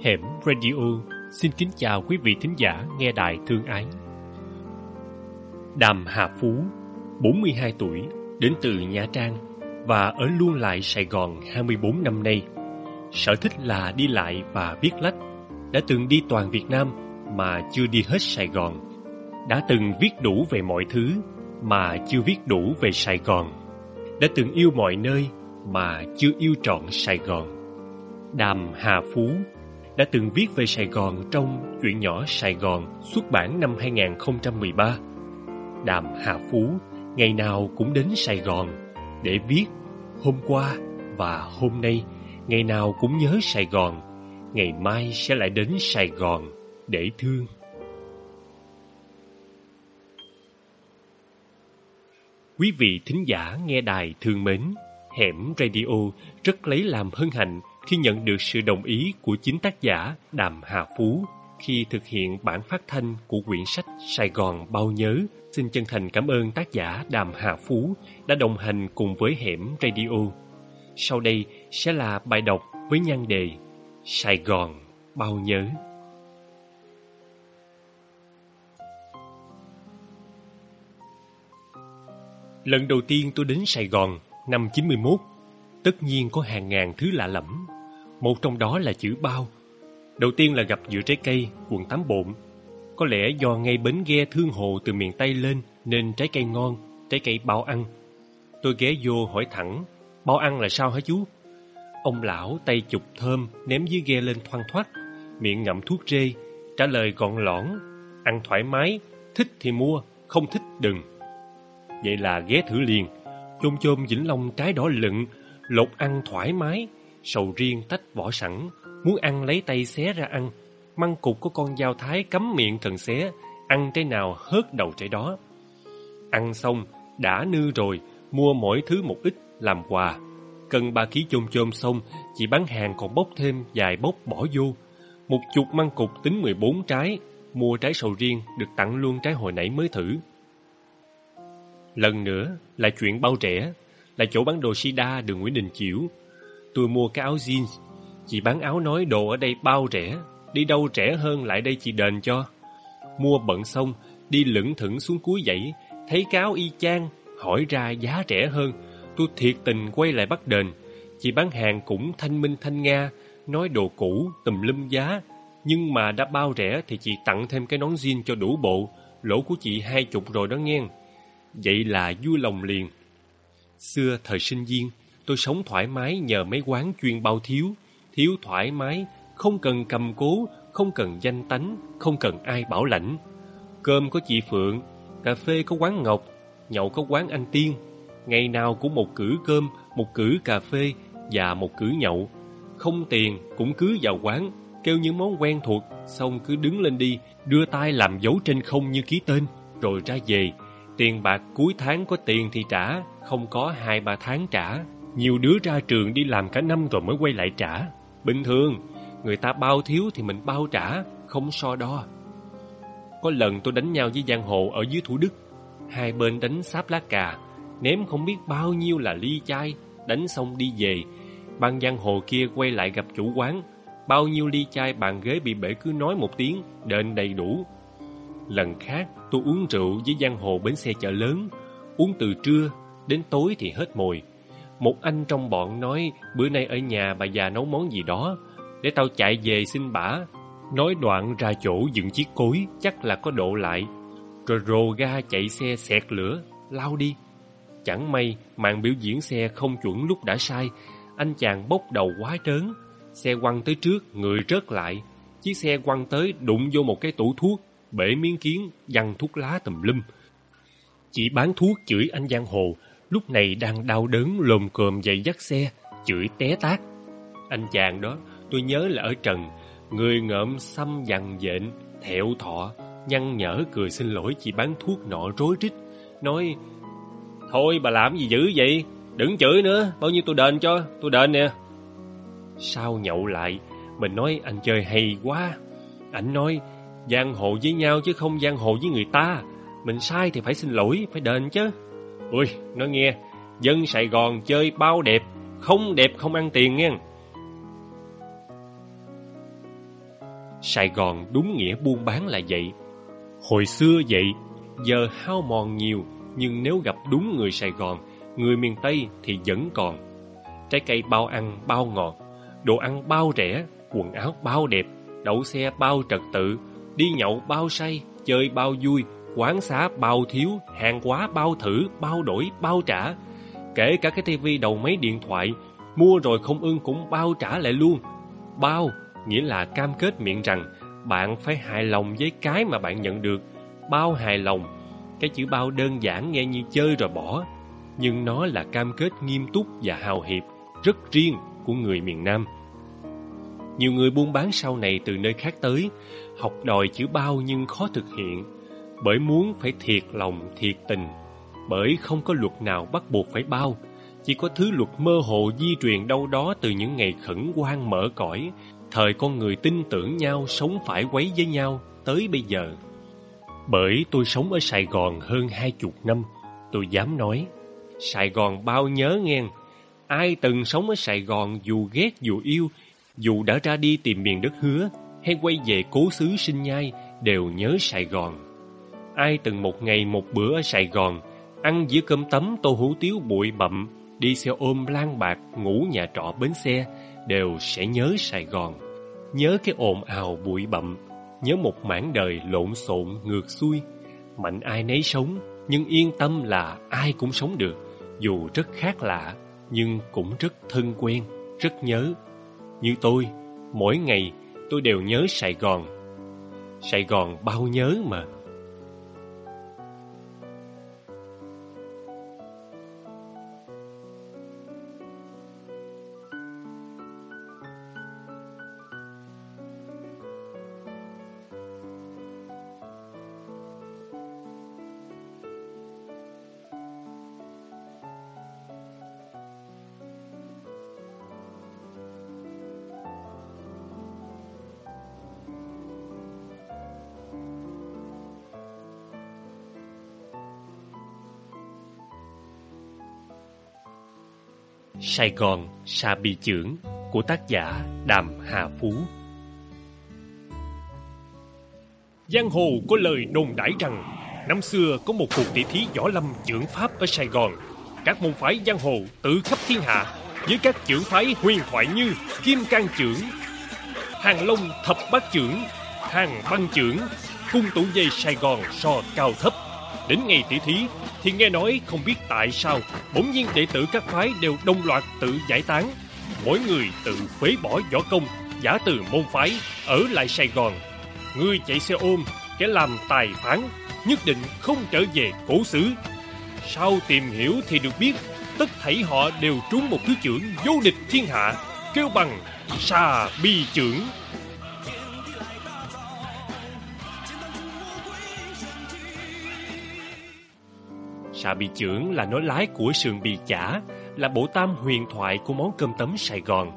Hẻm Radio xin kính chào quý vị thính giả nghe đài thương ái. Đàm Hà Phú, 42 tuổi, đến từ Nha Trang và ở luôn lại Sài Gòn 24 năm nay. Sở thích là đi lại và viết lách. Đã từng đi toàn Việt Nam mà chưa đi hết Sài Gòn. Đã từng viết đủ về mọi thứ mà chưa viết đủ về Sài Gòn. Đã từng yêu mọi nơi mà chưa yêu trọn Sài Gòn. Đàm Hà Phú đã từng viết về Sài Gòn trong Chuyện nhỏ Sài Gòn xuất bản năm 2013. Đàm Hà Phú ngày nào cũng đến Sài Gòn để viết hôm qua và hôm nay ngày nào cũng nhớ Sài Gòn, ngày mai sẽ lại đến Sài Gòn để thương. Quý vị thính giả nghe đài thương mến, Hẻm Radio rất lấy làm hân hạnh khi nhận được sự đồng ý của chính tác giả Đàm Hà Phú khi thực hiện bản phát thanh của quyển sách Sài Gòn bao nhớ. Xin chân thành cảm ơn tác giả Đàm Hà Phú đã đồng hành cùng với Hẻm Radio. Sau đây sẽ là bài đọc với nhan đề Sài Gòn bao nhớ. Lần đầu tiên tôi đến Sài Gòn năm 91, tất nhiên có hàng ngàn thứ lạ lẫm một trong đó là chữ bao. Đầu tiên là gặp giữa trái cây, quận tám bộn. Có lẽ do ngay bến ghe thương hồ từ miền Tây lên nên trái cây ngon, trái cây bao ăn. Tôi ghé vô hỏi thẳng, bao ăn là sao hả chú? Ông lão tay chụp thơm ném dưới ghe lên thoăn thoát, miệng ngậm thuốc rê, trả lời gọn lõn, ăn thoải mái, thích thì mua, không thích đừng. Vậy là ghé thử liền, chôm chôm vĩnh long trái đỏ lựng, lột ăn thoải mái, sầu riêng tách vỏ sẵn, muốn ăn lấy tay xé ra ăn. Măng cục của con dao thái cấm miệng cần xé, ăn trái nào hớt đầu trái đó. Ăn xong, đã nư rồi, mua mỗi thứ một ít làm quà. Cần ba ký chôm chôm xong, chị bán hàng còn bốc thêm vài bốc bỏ vô. Một chục măng cục tính 14 trái, mua trái sầu riêng được tặng luôn trái hồi nãy mới thử. Lần nữa là chuyện bao rẻ, là chỗ bán đồ sida đường Nguyễn Đình Chiểu, Tôi mua cái áo jeans. Chị bán áo nói đồ ở đây bao rẻ. Đi đâu rẻ hơn lại đây chị đền cho. Mua bận xong, đi lững thững xuống cuối dãy, thấy cái áo y chang, hỏi ra giá rẻ hơn. Tôi thiệt tình quay lại bắt đền. Chị bán hàng cũng thanh minh thanh nga, nói đồ cũ, tùm lum giá. Nhưng mà đã bao rẻ thì chị tặng thêm cái nón jean cho đủ bộ. Lỗ của chị hai chục rồi đó nghe. Vậy là vui lòng liền. Xưa thời sinh viên, Tôi sống thoải mái nhờ mấy quán chuyên bao thiếu, thiếu thoải mái, không cần cầm cố, không cần danh tánh, không cần ai bảo lãnh. Cơm có chị Phượng, cà phê có quán Ngọc, nhậu có quán Anh Tiên. Ngày nào cũng một cử cơm, một cử cà phê và một cử nhậu. Không tiền cũng cứ vào quán, kêu những món quen thuộc, xong cứ đứng lên đi, đưa tay làm dấu trên không như ký tên, rồi ra về. Tiền bạc cuối tháng có tiền thì trả, không có hai ba tháng trả. Nhiều đứa ra trường đi làm cả năm rồi mới quay lại trả. Bình thường, người ta bao thiếu thì mình bao trả, không so đo. Có lần tôi đánh nhau với giang hồ ở dưới Thủ Đức. Hai bên đánh sáp lá cà, ném không biết bao nhiêu là ly chai, đánh xong đi về. Ban giang hồ kia quay lại gặp chủ quán, bao nhiêu ly chai bàn ghế bị bể cứ nói một tiếng, đền đầy đủ. Lần khác, tôi uống rượu với giang hồ bến xe chợ lớn, uống từ trưa đến tối thì hết mồi. Một anh trong bọn nói bữa nay ở nhà bà già nấu món gì đó, để tao chạy về xin bả. Nói đoạn ra chỗ dựng chiếc cối, chắc là có độ lại. Rồi rồ ga chạy xe xẹt lửa, lao đi. Chẳng may, màn biểu diễn xe không chuẩn lúc đã sai, anh chàng bốc đầu quá trớn. Xe quăng tới trước, người rớt lại. Chiếc xe quăng tới đụng vô một cái tủ thuốc, bể miếng kiến, văng thuốc lá tùm lum. Chỉ bán thuốc chửi anh giang hồ, lúc này đang đau đớn lồm cồm dậy dắt xe, chửi té tát. Anh chàng đó, tôi nhớ là ở Trần, người ngợm xăm dằn dện, thẹo thọ, nhăn nhở cười xin lỗi chị bán thuốc nọ rối rít, nói Thôi bà làm gì dữ vậy, đừng chửi nữa, bao nhiêu tôi đền cho, tôi đền nè. sao nhậu lại, mình nói anh chơi hay quá. Anh nói, giang hồ với nhau chứ không giang hồ với người ta. Mình sai thì phải xin lỗi, phải đền chứ. Ui, nó nghe, dân Sài Gòn chơi bao đẹp, không đẹp không ăn tiền nghe. Sài Gòn đúng nghĩa buôn bán là vậy. Hồi xưa vậy, giờ hao mòn nhiều, nhưng nếu gặp đúng người Sài Gòn, người miền Tây thì vẫn còn. Trái cây bao ăn, bao ngọt, đồ ăn bao rẻ, quần áo bao đẹp, đậu xe bao trật tự, đi nhậu bao say, chơi bao vui, quán xá bao thiếu, hàng quá bao thử, bao đổi, bao trả. Kể cả cái tivi đầu máy điện thoại, mua rồi không ưng cũng bao trả lại luôn. Bao nghĩa là cam kết miệng rằng bạn phải hài lòng với cái mà bạn nhận được. Bao hài lòng, cái chữ bao đơn giản nghe như chơi rồi bỏ, nhưng nó là cam kết nghiêm túc và hào hiệp, rất riêng của người miền Nam. Nhiều người buôn bán sau này từ nơi khác tới, học đòi chữ bao nhưng khó thực hiện, bởi muốn phải thiệt lòng, thiệt tình, bởi không có luật nào bắt buộc phải bao, chỉ có thứ luật mơ hồ di truyền đâu đó từ những ngày khẩn quan mở cõi, thời con người tin tưởng nhau sống phải quấy với nhau tới bây giờ. Bởi tôi sống ở Sài Gòn hơn hai chục năm, tôi dám nói, Sài Gòn bao nhớ nghe, ai từng sống ở Sài Gòn dù ghét dù yêu, dù đã ra đi tìm miền đất hứa hay quay về cố xứ sinh nhai đều nhớ Sài Gòn. Ai từng một ngày một bữa ở Sài Gòn, ăn giữa cơm tấm tô hủ tiếu bụi bặm, đi xe ôm lang bạc, ngủ nhà trọ bến xe, đều sẽ nhớ Sài Gòn. Nhớ cái ồn ào bụi bặm, nhớ một mảng đời lộn xộn ngược xuôi. Mạnh ai nấy sống, nhưng yên tâm là ai cũng sống được, dù rất khác lạ, nhưng cũng rất thân quen, rất nhớ. Như tôi, mỗi ngày tôi đều nhớ Sài Gòn. Sài Gòn bao nhớ mà. Sài Gòn Sa Bi Chưởng của tác giả Đàm Hà Phú. Giang hồ có lời đồn đãi rằng năm xưa có một cuộc tỷ thí võ lâm chưởng pháp ở Sài Gòn. Các môn phái giang hồ tự khắp thiên hạ với các chưởng phái huyền thoại như Kim Cang chưởng, Hàng Long thập bát chưởng, Hàng băng chưởng, cung tụ dây Sài Gòn so cao thấp. Đến ngày tỷ thí, thì nghe nói không biết tại sao bỗng nhiên đệ tử các phái đều đồng loạt tự giải tán. Mỗi người tự phế bỏ võ công, giả từ môn phái, ở lại Sài Gòn. Người chạy xe ôm, kẻ làm tài phán, nhất định không trở về cổ xứ. Sau tìm hiểu thì được biết, tất thảy họ đều trúng một thứ trưởng vô địch thiên hạ, kêu bằng xà bi trưởng. Xà bì chưởng là nói lái của sườn bì chả, là bộ tam huyền thoại của món cơm tấm Sài Gòn.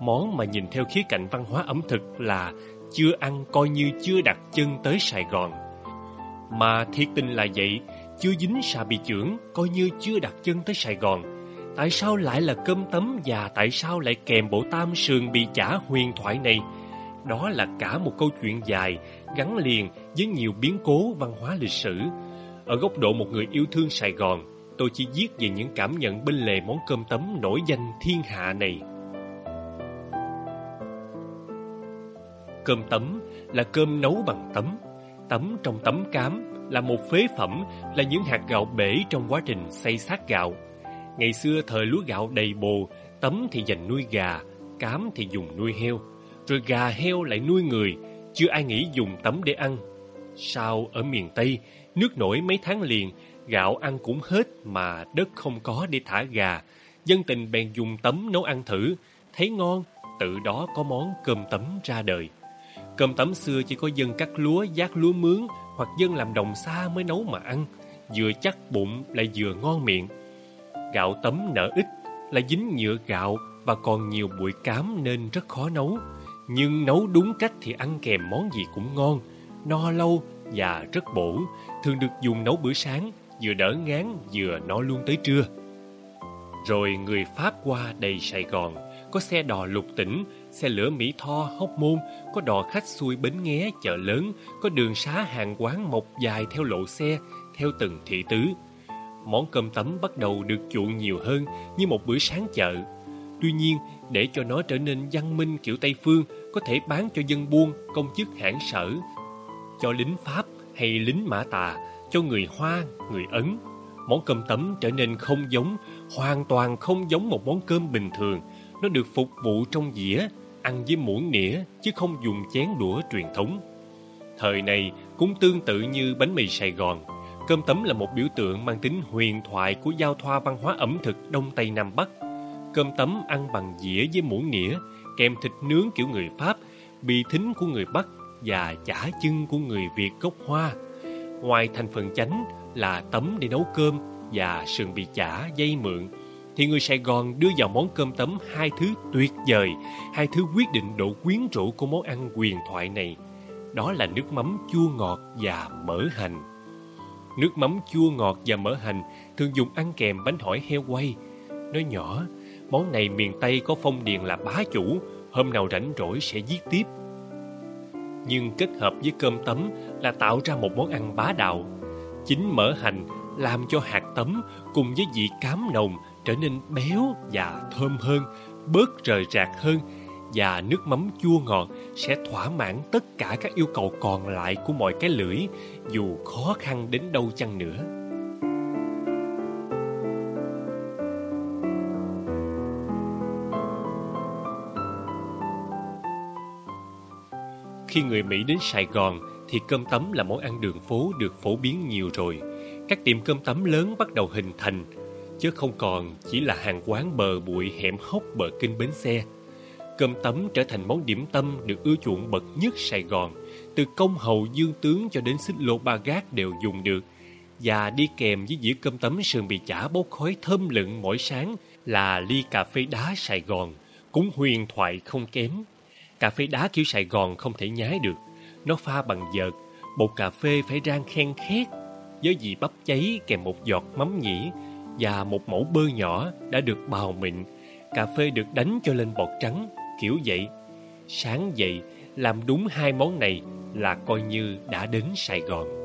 Món mà nhìn theo khía cạnh văn hóa ẩm thực là chưa ăn coi như chưa đặt chân tới Sài Gòn. Mà thiệt tình là vậy, chưa dính xà bì chưởng coi như chưa đặt chân tới Sài Gòn. Tại sao lại là cơm tấm và tại sao lại kèm bộ tam sườn bì chả huyền thoại này? Đó là cả một câu chuyện dài, gắn liền với nhiều biến cố văn hóa lịch sử, ở góc độ một người yêu thương Sài Gòn, tôi chỉ viết về những cảm nhận bên lề món cơm tấm nổi danh thiên hạ này. Cơm tấm là cơm nấu bằng tấm. Tấm trong tấm cám là một phế phẩm, là những hạt gạo bể trong quá trình xây sát gạo. Ngày xưa thời lúa gạo đầy bồ, tấm thì dành nuôi gà, cám thì dùng nuôi heo. Rồi gà heo lại nuôi người, chưa ai nghĩ dùng tấm để ăn. Sao ở miền Tây, Nước nổi mấy tháng liền, gạo ăn cũng hết mà đất không có để thả gà. Dân tình bèn dùng tấm nấu ăn thử, thấy ngon, tự đó có món cơm tấm ra đời. Cơm tấm xưa chỉ có dân cắt lúa, giác lúa mướn hoặc dân làm đồng xa mới nấu mà ăn, vừa chắc bụng lại vừa ngon miệng. Gạo tấm nở ít, là dính nhựa gạo và còn nhiều bụi cám nên rất khó nấu. Nhưng nấu đúng cách thì ăn kèm món gì cũng ngon, no lâu và rất bổ, thường được dùng nấu bữa sáng, vừa đỡ ngán vừa no luôn tới trưa. Rồi người Pháp qua đầy Sài Gòn, có xe đò lục tỉnh, xe lửa Mỹ Tho, Hóc Môn, có đò khách xuôi Bến Nghé, chợ lớn, có đường xá hàng quán mọc dài theo lộ xe, theo từng thị tứ. Món cơm tấm bắt đầu được chuộng nhiều hơn như một bữa sáng chợ. Tuy nhiên, để cho nó trở nên văn minh kiểu Tây Phương, có thể bán cho dân buôn, công chức hãng sở, cho lính Pháp hay lính Mã Tà, cho người Hoa, người Ấn. Món cơm tấm trở nên không giống, hoàn toàn không giống một món cơm bình thường. Nó được phục vụ trong dĩa, ăn với muỗng nĩa, chứ không dùng chén đũa truyền thống. Thời này cũng tương tự như bánh mì Sài Gòn. Cơm tấm là một biểu tượng mang tính huyền thoại của giao thoa văn hóa ẩm thực Đông Tây Nam Bắc. Cơm tấm ăn bằng dĩa với muỗng nĩa, kèm thịt nướng kiểu người Pháp, bì thính của người Bắc và chả chân của người Việt gốc Hoa. Ngoài thành phần chánh là tấm để nấu cơm và sườn bì chả, dây mượn, thì người Sài Gòn đưa vào món cơm tấm hai thứ tuyệt vời, hai thứ quyết định độ quyến rũ của món ăn quyền thoại này. Đó là nước mắm chua ngọt và mỡ hành. Nước mắm chua ngọt và mỡ hành thường dùng ăn kèm bánh hỏi heo quay. Nói nhỏ, món này miền Tây có phong điền là bá chủ, hôm nào rảnh rỗi sẽ viết tiếp nhưng kết hợp với cơm tấm là tạo ra một món ăn bá đạo. Chính mỡ hành làm cho hạt tấm cùng với vị cám nồng trở nên béo và thơm hơn, bớt rời rạc hơn và nước mắm chua ngọt sẽ thỏa mãn tất cả các yêu cầu còn lại của mọi cái lưỡi dù khó khăn đến đâu chăng nữa. Khi người Mỹ đến Sài Gòn thì cơm tấm là món ăn đường phố được phổ biến nhiều rồi. Các tiệm cơm tấm lớn bắt đầu hình thành, chứ không còn chỉ là hàng quán bờ bụi hẻm hốc bờ kinh bến xe. Cơm tấm trở thành món điểm tâm được ưa chuộng bậc nhất Sài Gòn. Từ công hầu dương tướng cho đến xích lô ba gác đều dùng được. Và đi kèm với dĩa cơm tấm sườn bì chả bốc khói thơm lựng mỗi sáng là ly cà phê đá Sài Gòn, cũng huyền thoại không kém. Cà phê đá kiểu Sài Gòn không thể nhái được. Nó pha bằng vợt, bột cà phê phải rang khen khét, với vị bắp cháy kèm một giọt mắm nhĩ và một mẫu bơ nhỏ đã được bào mịn. Cà phê được đánh cho lên bọt trắng, kiểu vậy. Sáng dậy, làm đúng hai món này là coi như đã đến Sài Gòn.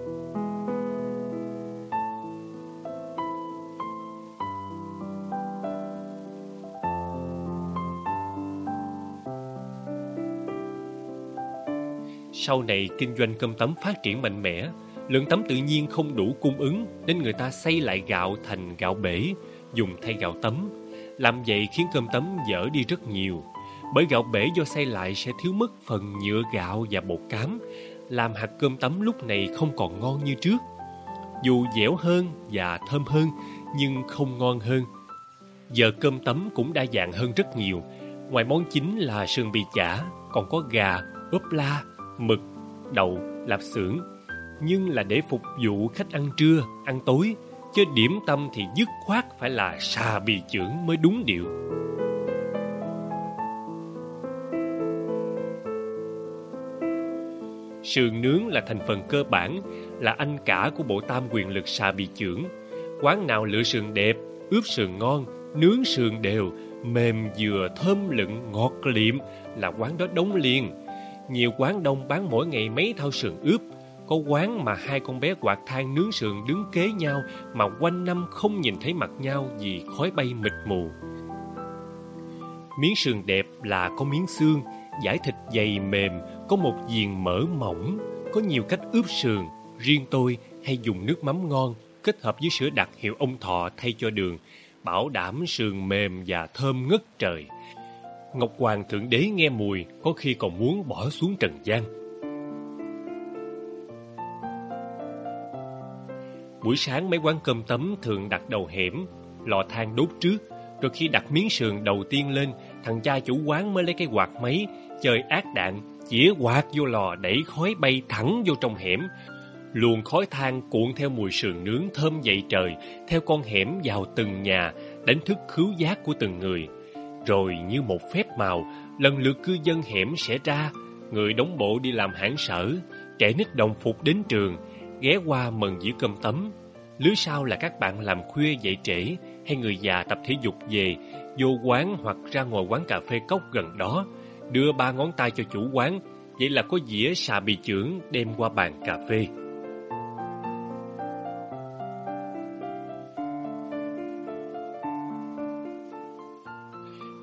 Sau này kinh doanh cơm tấm phát triển mạnh mẽ, lượng tấm tự nhiên không đủ cung ứng nên người ta xây lại gạo thành gạo bể, dùng thay gạo tấm. Làm vậy khiến cơm tấm dở đi rất nhiều. Bởi gạo bể do xây lại sẽ thiếu mất phần nhựa gạo và bột cám, làm hạt cơm tấm lúc này không còn ngon như trước. Dù dẻo hơn và thơm hơn, nhưng không ngon hơn. Giờ cơm tấm cũng đa dạng hơn rất nhiều. Ngoài món chính là sườn bì chả, còn có gà, ốp la, mực, đậu, lạp xưởng nhưng là để phục vụ khách ăn trưa, ăn tối, chứ điểm tâm thì dứt khoát phải là xà bì trưởng mới đúng điệu. Sườn nướng là thành phần cơ bản, là anh cả của bộ tam quyền lực xà bì trưởng. Quán nào lựa sườn đẹp, ướp sườn ngon, nướng sườn đều, mềm vừa thơm lựng ngọt liệm là quán đó đóng liền. Nhiều quán đông bán mỗi ngày mấy thao sườn ướp. Có quán mà hai con bé quạt than nướng sườn đứng kế nhau mà quanh năm không nhìn thấy mặt nhau vì khói bay mịt mù. Miếng sườn đẹp là có miếng xương, giải thịt dày mềm, có một viền mỡ mỏng, có nhiều cách ướp sườn. Riêng tôi hay dùng nước mắm ngon kết hợp với sữa đặc hiệu ông thọ thay cho đường, bảo đảm sườn mềm và thơm ngất trời. Ngọc Hoàng Thượng Đế nghe mùi có khi còn muốn bỏ xuống trần gian. Buổi sáng mấy quán cơm tấm thường đặt đầu hẻm, lò than đốt trước, rồi khi đặt miếng sườn đầu tiên lên, thằng cha chủ quán mới lấy cái quạt máy, chơi ác đạn, chĩa quạt vô lò đẩy khói bay thẳng vô trong hẻm. Luồng khói than cuộn theo mùi sườn nướng thơm dậy trời, theo con hẻm vào từng nhà, đánh thức khứu giác của từng người. Rồi như một phép màu, lần lượt cư dân hẻm sẽ ra, người đóng bộ đi làm hãng sở, trẻ nít đồng phục đến trường, ghé qua mừng giữ cơm tấm. Lứa sau là các bạn làm khuya dậy trễ, hay người già tập thể dục về, vô quán hoặc ra ngồi quán cà phê cốc gần đó, đưa ba ngón tay cho chủ quán, vậy là có dĩa xà bì chưởng đem qua bàn cà phê.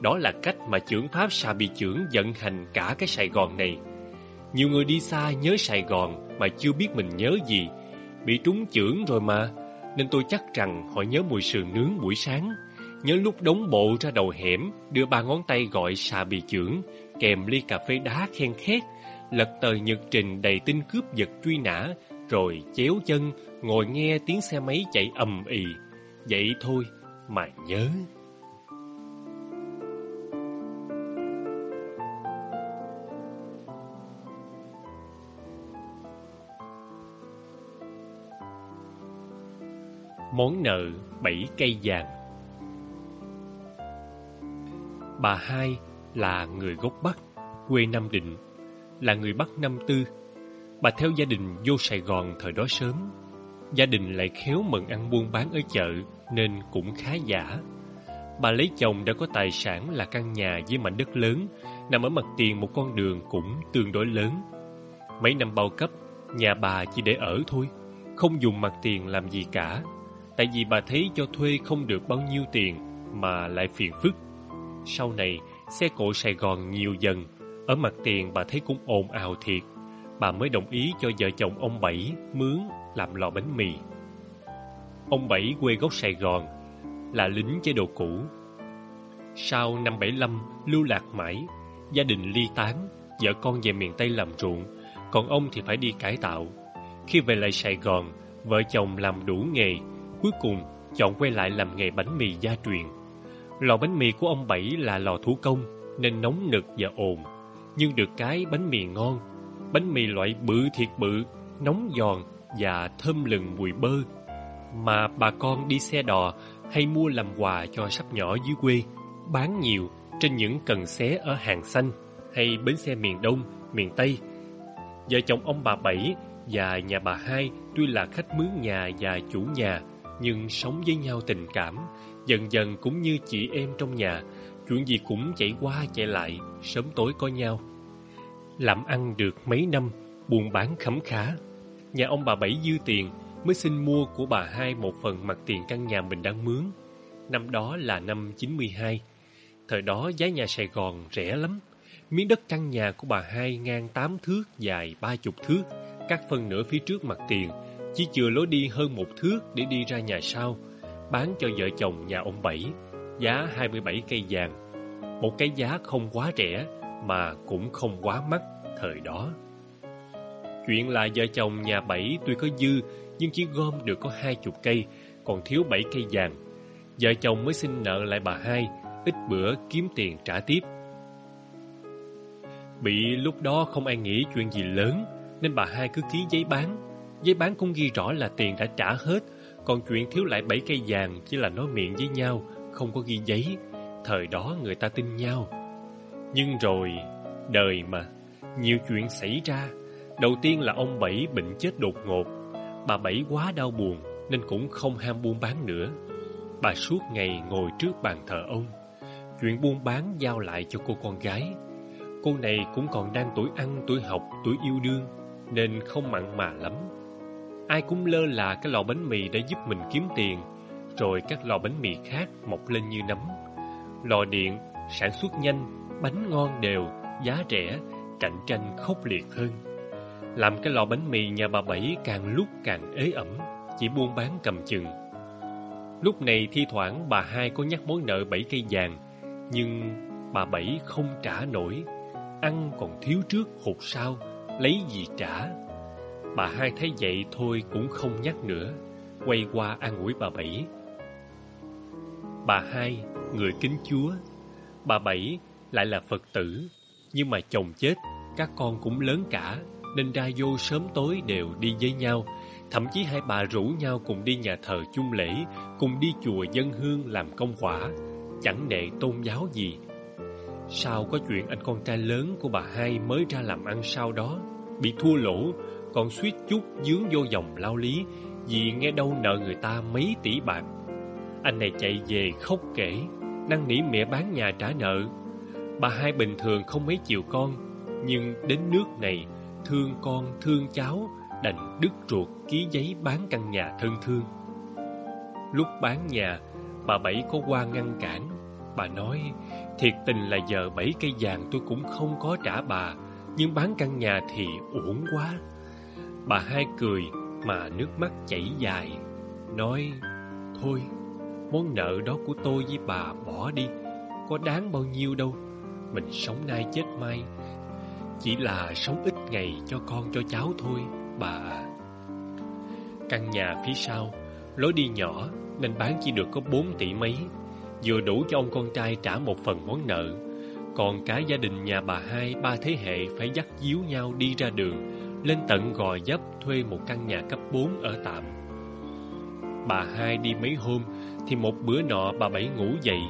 Đó là cách mà trưởng Pháp Sa Bì trưởng vận hành cả cái Sài Gòn này. Nhiều người đi xa nhớ Sài Gòn mà chưa biết mình nhớ gì. Bị trúng chưởng rồi mà, nên tôi chắc rằng họ nhớ mùi sườn nướng buổi sáng. Nhớ lúc đóng bộ ra đầu hẻm, đưa ba ngón tay gọi Sa Bì trưởng, kèm ly cà phê đá khen khét, lật tờ nhật trình đầy tin cướp giật truy nã, rồi chéo chân, ngồi nghe tiếng xe máy chạy ầm ì. Vậy thôi mà nhớ. Món nợ bảy cây vàng Bà hai là người gốc Bắc, quê Nam Định, là người Bắc năm tư. Bà theo gia đình vô Sài Gòn thời đó sớm. Gia đình lại khéo mừng ăn buôn bán ở chợ nên cũng khá giả. Bà lấy chồng đã có tài sản là căn nhà với mảnh đất lớn, nằm ở mặt tiền một con đường cũng tương đối lớn. Mấy năm bao cấp, nhà bà chỉ để ở thôi, không dùng mặt tiền làm gì cả tại vì bà thấy cho thuê không được bao nhiêu tiền mà lại phiền phức. Sau này, xe cộ Sài Gòn nhiều dần, ở mặt tiền bà thấy cũng ồn ào thiệt. Bà mới đồng ý cho vợ chồng ông Bảy mướn làm lò bánh mì. Ông Bảy quê gốc Sài Gòn, là lính chế độ cũ. Sau năm 75 lưu lạc mãi, gia đình ly tán, vợ con về miền Tây làm ruộng, còn ông thì phải đi cải tạo. Khi về lại Sài Gòn, vợ chồng làm đủ nghề, Cuối cùng, chọn quay lại làm nghề bánh mì gia truyền. Lò bánh mì của ông Bảy là lò thủ công, nên nóng nực và ồn. Nhưng được cái bánh mì ngon. Bánh mì loại bự thiệt bự, nóng giòn và thơm lừng mùi bơ. Mà bà con đi xe đò hay mua làm quà cho sắp nhỏ dưới quê, bán nhiều trên những cần xé ở hàng xanh hay bến xe miền Đông, miền Tây. Vợ chồng ông bà Bảy và nhà bà Hai tuy là khách mướn nhà và chủ nhà, nhưng sống với nhau tình cảm, dần dần cũng như chị em trong nhà, chuyện gì cũng chạy qua chạy lại, sớm tối có nhau. Làm ăn được mấy năm, buôn bán khấm khá. Nhà ông bà Bảy dư tiền, mới xin mua của bà hai một phần mặt tiền căn nhà mình đang mướn. Năm đó là năm 92. Thời đó giá nhà Sài Gòn rẻ lắm. Miếng đất căn nhà của bà hai ngang 8 thước, dài 30 thước, các phân nửa phía trước mặt tiền, chỉ chừa lối đi hơn một thước để đi ra nhà sau, bán cho vợ chồng nhà ông Bảy, giá 27 cây vàng. Một cái giá không quá rẻ mà cũng không quá mắc thời đó. Chuyện là vợ chồng nhà Bảy tuy có dư nhưng chỉ gom được có hai chục cây, còn thiếu bảy cây vàng. Vợ chồng mới xin nợ lại bà hai, ít bữa kiếm tiền trả tiếp. Bị lúc đó không ai nghĩ chuyện gì lớn, nên bà hai cứ ký giấy bán Giấy bán cũng ghi rõ là tiền đã trả hết, còn chuyện thiếu lại bảy cây vàng chỉ là nói miệng với nhau, không có ghi giấy. Thời đó người ta tin nhau. Nhưng rồi, đời mà, nhiều chuyện xảy ra. Đầu tiên là ông Bảy bệnh chết đột ngột. Bà Bảy quá đau buồn nên cũng không ham buôn bán nữa. Bà suốt ngày ngồi trước bàn thờ ông. Chuyện buôn bán giao lại cho cô con gái. Cô này cũng còn đang tuổi ăn, tuổi học, tuổi yêu đương, nên không mặn mà lắm. Ai cũng lơ là cái lò bánh mì đã giúp mình kiếm tiền Rồi các lò bánh mì khác mọc lên như nấm. Lò điện sản xuất nhanh, bánh ngon đều, giá rẻ, cạnh tranh khốc liệt hơn. Làm cái lò bánh mì nhà bà Bảy càng lúc càng ế ẩm Chỉ buôn bán cầm chừng. Lúc này thi thoảng bà hai có nhắc mối nợ bảy cây vàng Nhưng bà Bảy không trả nổi Ăn còn thiếu trước hụt sau Lấy gì trả? Bà hai thấy vậy thôi cũng không nhắc nữa. Quay qua an ủi bà Bảy. Bà hai, người kính Chúa. Bà Bảy lại là Phật tử Nhưng mà chồng chết Các con cũng lớn cả Nên ra vô sớm tối đều đi với nhau. Thậm chí hai bà rủ nhau cùng đi nhà thờ chung lễ Cùng đi chùa dân hương làm công quả. Chẳng nệ tôn giáo gì. Sao có chuyện anh con trai lớn của bà hai mới ra làm ăn sau đó? Bị thua lỗ còn suýt chút dướng vô dòng lao lý vì nghe đâu nợ người ta mấy tỷ bạc. Anh này chạy về khóc kể, năn nỉ mẹ bán nhà trả nợ. Bà hai bình thường không mấy chịu con, nhưng đến nước này, thương con, thương cháu, đành đứt ruột ký giấy bán căn nhà thân thương. Lúc bán nhà, bà Bảy có qua ngăn cản. Bà nói, thiệt tình là giờ bảy cây vàng tôi cũng không có trả bà, nhưng bán căn nhà thì uổng quá. Bà hai cười mà nước mắt chảy dài, nói, thôi, món nợ đó của tôi với bà bỏ đi, có đáng bao nhiêu đâu. Mình sống nay chết mai, chỉ là sống ít ngày cho con cho cháu thôi, bà à. Căn nhà phía sau, lối đi nhỏ nên bán chỉ được có 4 tỷ mấy, vừa đủ cho ông con trai trả một phần món nợ. Còn cả gia đình nhà bà hai ba thế hệ phải dắt díu nhau đi ra đường, lên tận gò dấp thuê một căn nhà cấp 4 ở tạm. Bà hai đi mấy hôm thì một bữa nọ bà Bảy ngủ dậy,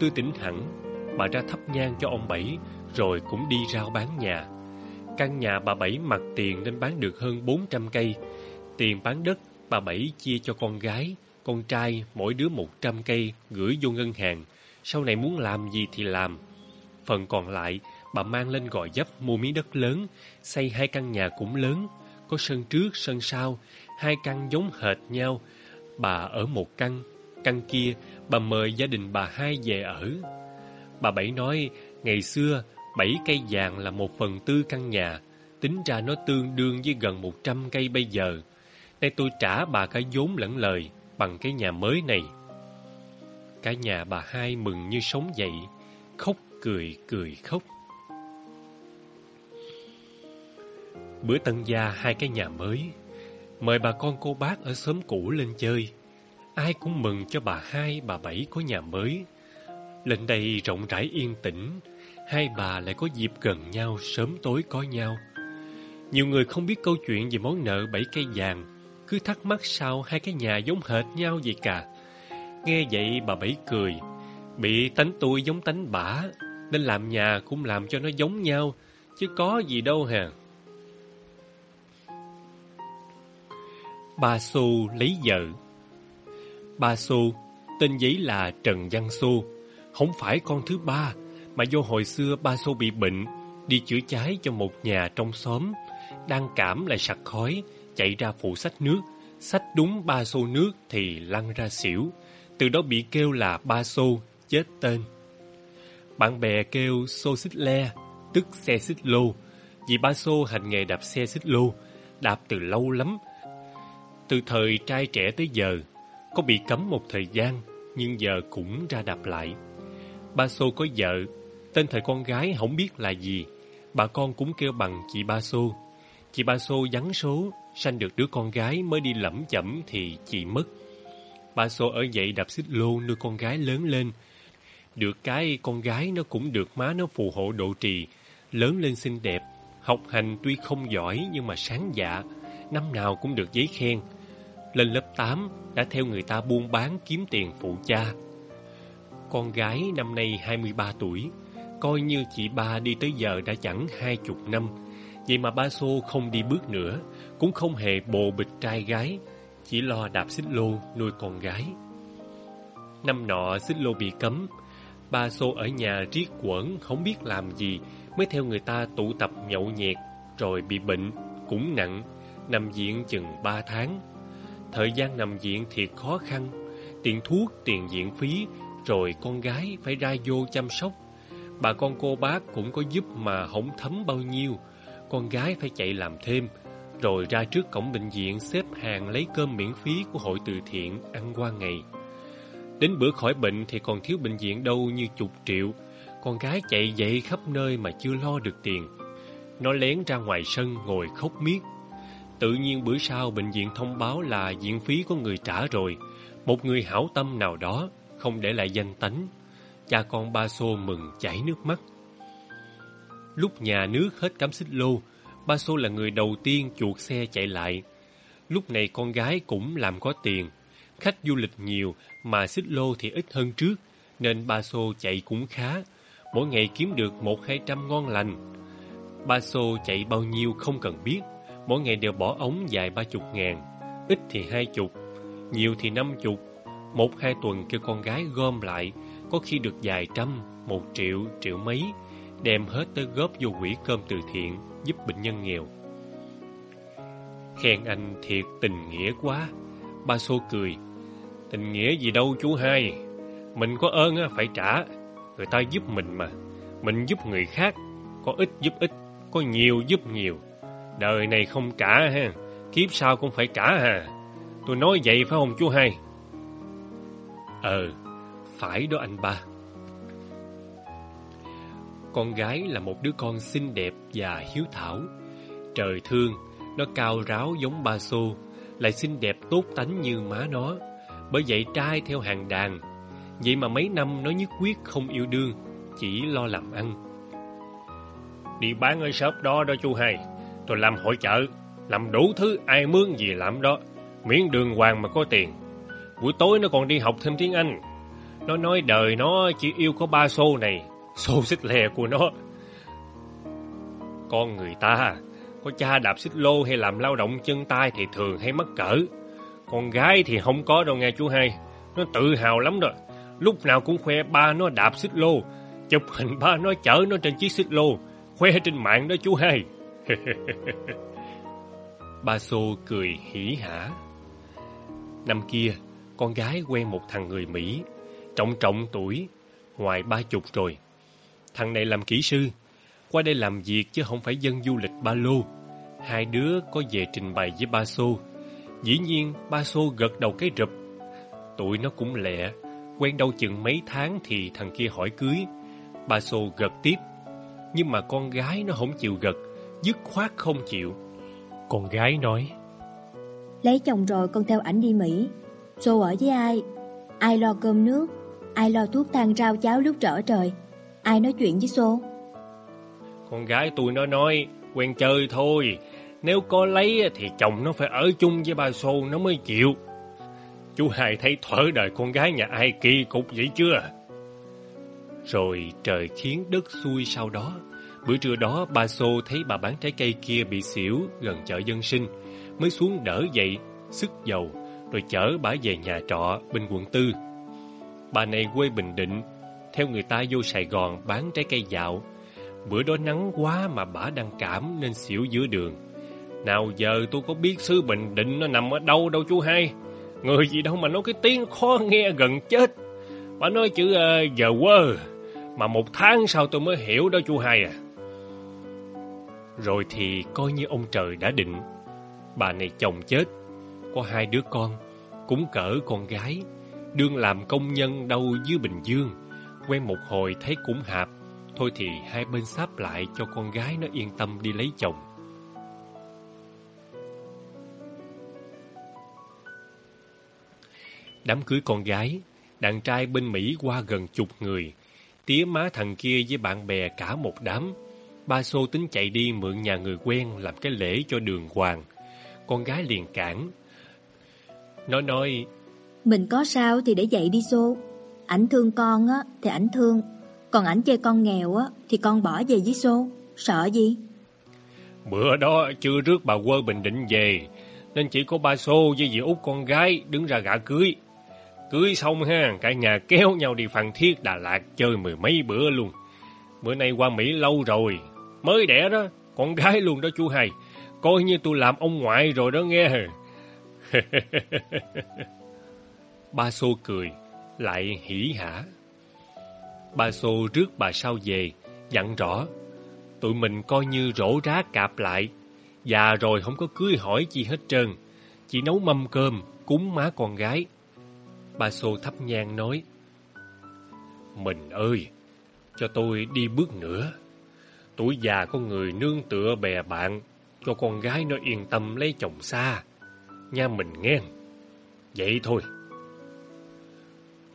tư tỉnh hẳn, bà ra thắp nhang cho ông Bảy rồi cũng đi rao bán nhà. Căn nhà bà Bảy mặt tiền nên bán được hơn 400 cây. Tiền bán đất bà Bảy chia cho con gái, con trai mỗi đứa 100 cây gửi vô ngân hàng. Sau này muốn làm gì thì làm. Phần còn lại bà mang lên gò dấp mua miếng đất lớn, xây hai căn nhà cũng lớn, có sân trước, sân sau, hai căn giống hệt nhau. Bà ở một căn, căn kia bà mời gia đình bà hai về ở. Bà Bảy nói, ngày xưa bảy cây vàng là một phần tư căn nhà, tính ra nó tương đương với gần một trăm cây bây giờ. Nay tôi trả bà cả vốn lẫn lời bằng cái nhà mới này. Cả nhà bà hai mừng như sống dậy, khóc cười cười khóc. Bữa tân gia hai cái nhà mới, mời bà con cô bác ở xóm cũ lên chơi. Ai cũng mừng cho bà hai, bà bảy có nhà mới. Lên đây rộng rãi yên tĩnh, hai bà lại có dịp gần nhau sớm tối có nhau. Nhiều người không biết câu chuyện về món nợ bảy cây vàng, cứ thắc mắc sao hai cái nhà giống hệt nhau vậy cả. Nghe vậy bà bảy cười, bị tánh tôi giống tánh bả, nên làm nhà cũng làm cho nó giống nhau, chứ có gì đâu hả Ba Xu lấy vợ. Ba Xu, tên giấy là Trần Văn Xu, không phải con thứ ba, mà do hồi xưa ba Xu bị bệnh, đi chữa cháy cho một nhà trong xóm, đang cảm lại sặc khói, chạy ra phụ sách nước, sách đúng ba xô nước thì lăn ra xỉu, từ đó bị kêu là ba xô, chết tên. Bạn bè kêu xô xích le, tức xe xích lô, vì ba xô hành nghề đạp xe xích lô, đạp từ lâu lắm. Từ thời trai trẻ tới giờ, có bị cấm một thời gian, nhưng giờ cũng ra đạp lại. Ba xô có vợ, tên thời con gái không biết là gì, bà con cũng kêu bằng chị ba xô. Chị ba xô vắng số, sanh được đứa con gái mới đi lẩm chẩm thì chị mất. Ba xô ở dậy đạp xích lô nuôi con gái lớn lên. Được cái con gái nó cũng được má nó phù hộ độ trì, lớn lên xinh đẹp, học hành tuy không giỏi nhưng mà sáng dạ, năm nào cũng được giấy khen. Lên lớp 8 đã theo người ta buôn bán kiếm tiền phụ cha. Con gái năm nay 23 tuổi, coi như chị ba đi tới giờ đã chẳng hai chục năm, Vậy mà ba Xô không đi bước nữa, cũng không hề bồ bịch trai gái, chỉ lo đạp xích lô nuôi con gái. Năm nọ xích lô bị cấm, ba Xô ở nhà riết quẩn không biết làm gì mới theo người ta tụ tập nhậu nhẹt rồi bị bệnh, cũng nặng, nằm viện chừng ba tháng. Thời gian nằm viện thiệt khó khăn, tiền thuốc, tiền viện phí, rồi con gái phải ra vô chăm sóc. Bà con cô bác cũng có giúp mà không thấm bao nhiêu, con gái phải chạy làm thêm, rồi ra trước cổng bệnh viện xếp hàng lấy cơm miễn phí của hội từ thiện ăn qua ngày. Đến bữa khỏi bệnh thì còn thiếu bệnh viện đâu như chục triệu, con gái chạy dậy khắp nơi mà chưa lo được tiền. Nó lén ra ngoài sân ngồi khóc miết. Tự nhiên bữa sau bệnh viện thông báo là viện phí có người trả rồi, một người hảo tâm nào đó, không để lại danh tánh. Cha con ba xô mừng chảy nước mắt. Lúc nhà nước hết cắm xích lô, ba Xô là người đầu tiên chuột xe chạy lại. Lúc này con gái cũng làm có tiền. Khách du lịch nhiều mà xích lô thì ít hơn trước, nên ba Xô chạy cũng khá. Mỗi ngày kiếm được một hai trăm ngon lành. Ba Xô chạy bao nhiêu không cần biết, mỗi ngày đều bỏ ống dài ba chục ngàn, ít thì hai chục, nhiều thì năm chục. Một hai tuần kêu con gái gom lại, có khi được vài trăm, một triệu, triệu mấy, đem hết tới góp vô quỹ cơm từ thiện, giúp bệnh nhân nghèo. Khen anh thiệt tình nghĩa quá. Ba Xô cười. Tình nghĩa gì đâu chú hai. Mình có ơn phải trả. Người ta giúp mình mà. Mình giúp người khác. Có ít giúp ít. Có nhiều giúp nhiều. Đời này không trả ha. Kiếp sau cũng phải trả ha. Tôi nói vậy phải không chú hai? Ờ, phải đó anh ba. Con gái là một đứa con xinh đẹp và hiếu thảo. Trời thương, nó cao ráo giống ba xô, lại xinh đẹp tốt tánh như má nó. Bởi vậy trai theo hàng đàn. Vậy mà mấy năm nó nhất quyết không yêu đương, chỉ lo làm ăn. Đi bán ở shop đó đó chú hai. Tôi làm hội chợ, làm đủ thứ ai mướn gì làm đó. Miễn đường hoàng mà có tiền. Buổi tối nó còn đi học thêm tiếng Anh. Nó nói đời nó chỉ yêu có ba xô này, xô xích lè của nó. Con người ta có cha đạp xích lô hay làm lao động chân tay thì thường hay mắc cỡ. Con gái thì không có đâu nghe chú hai. Nó tự hào lắm rồi. Lúc nào cũng khoe ba nó đạp xích lô. Chụp hình ba nó chở nó trên chiếc xích lô. Khoe trên mạng đó chú hai. ba Xô cười hỉ hả. Năm kia, con gái quen một thằng người Mỹ. Trọng trọng tuổi, ngoài ba chục rồi. Thằng này làm kỹ sư, qua đây làm việc chứ không phải dân du lịch ba lô. Hai đứa có về trình bày với ba xô. Dĩ nhiên ba xô gật đầu cái rụp. Tụi nó cũng lẹ, quen đâu chừng mấy tháng thì thằng kia hỏi cưới. Ba xô gật tiếp. Nhưng mà con gái nó không chịu gật, dứt khoát không chịu. Con gái nói. Lấy chồng rồi con theo ảnh đi Mỹ. Xô ở với ai? Ai lo cơm nước? Ai lo thuốc thang rau cháo lúc trở trời? Ai nói chuyện với Xô? Con gái tôi nó nói, quen chơi thôi. Nếu có lấy thì chồng nó phải ở chung với ba xô nó mới chịu. Chú hai thấy thở đời con gái nhà ai kỳ cục vậy chưa? Rồi trời khiến đất xuôi sau đó. Bữa trưa đó ba xô thấy bà bán trái cây kia bị xỉu gần chợ dân sinh. Mới xuống đỡ dậy, sức dầu, rồi chở bà về nhà trọ bên quận tư. Bà này quê Bình Định, theo người ta vô Sài Gòn bán trái cây dạo, Bữa đó nắng quá mà bà đang cảm nên xỉu giữa đường. Nào giờ tôi có biết xứ Bình Định nó nằm ở đâu đâu chú hai. Người gì đâu mà nói cái tiếng khó nghe gần chết. Bà nói chữ uh, giờ quơ. Mà một tháng sau tôi mới hiểu đó chú hai à. Rồi thì coi như ông trời đã định. Bà này chồng chết. Có hai đứa con. Cũng cỡ con gái. Đương làm công nhân đâu dưới Bình Dương. Quen một hồi thấy cũng hạp Thôi thì hai bên sáp lại cho con gái nó yên tâm đi lấy chồng. Đám cưới con gái, đàn trai bên Mỹ qua gần chục người. Tía má thằng kia với bạn bè cả một đám. Ba xô tính chạy đi mượn nhà người quen làm cái lễ cho đường hoàng. Con gái liền cản. Nó nói... Mình có sao thì để dậy đi xô. Ảnh thương con á thì ảnh thương còn ảnh chơi con nghèo á Thì con bỏ về với xô Sợ gì Bữa đó chưa rước bà quơ Bình Định về Nên chỉ có ba xô với dì út con gái Đứng ra gã cưới Cưới xong ha Cả nhà kéo nhau đi Phan Thiết Đà Lạt Chơi mười mấy bữa luôn Bữa nay qua Mỹ lâu rồi Mới đẻ đó Con gái luôn đó chú hai Coi như tôi làm ông ngoại rồi đó nghe Ba xô cười Lại hỉ hả Ba xô rước bà sau về, dặn rõ. Tụi mình coi như rổ rá cạp lại. Già rồi không có cưới hỏi chi hết trơn. Chỉ nấu mâm cơm, cúng má con gái. Ba xô thắp nhang nói. Mình ơi, cho tôi đi bước nữa. Tuổi già có người nương tựa bè bạn, cho con gái nó yên tâm lấy chồng xa. Nha mình nghe. Vậy thôi.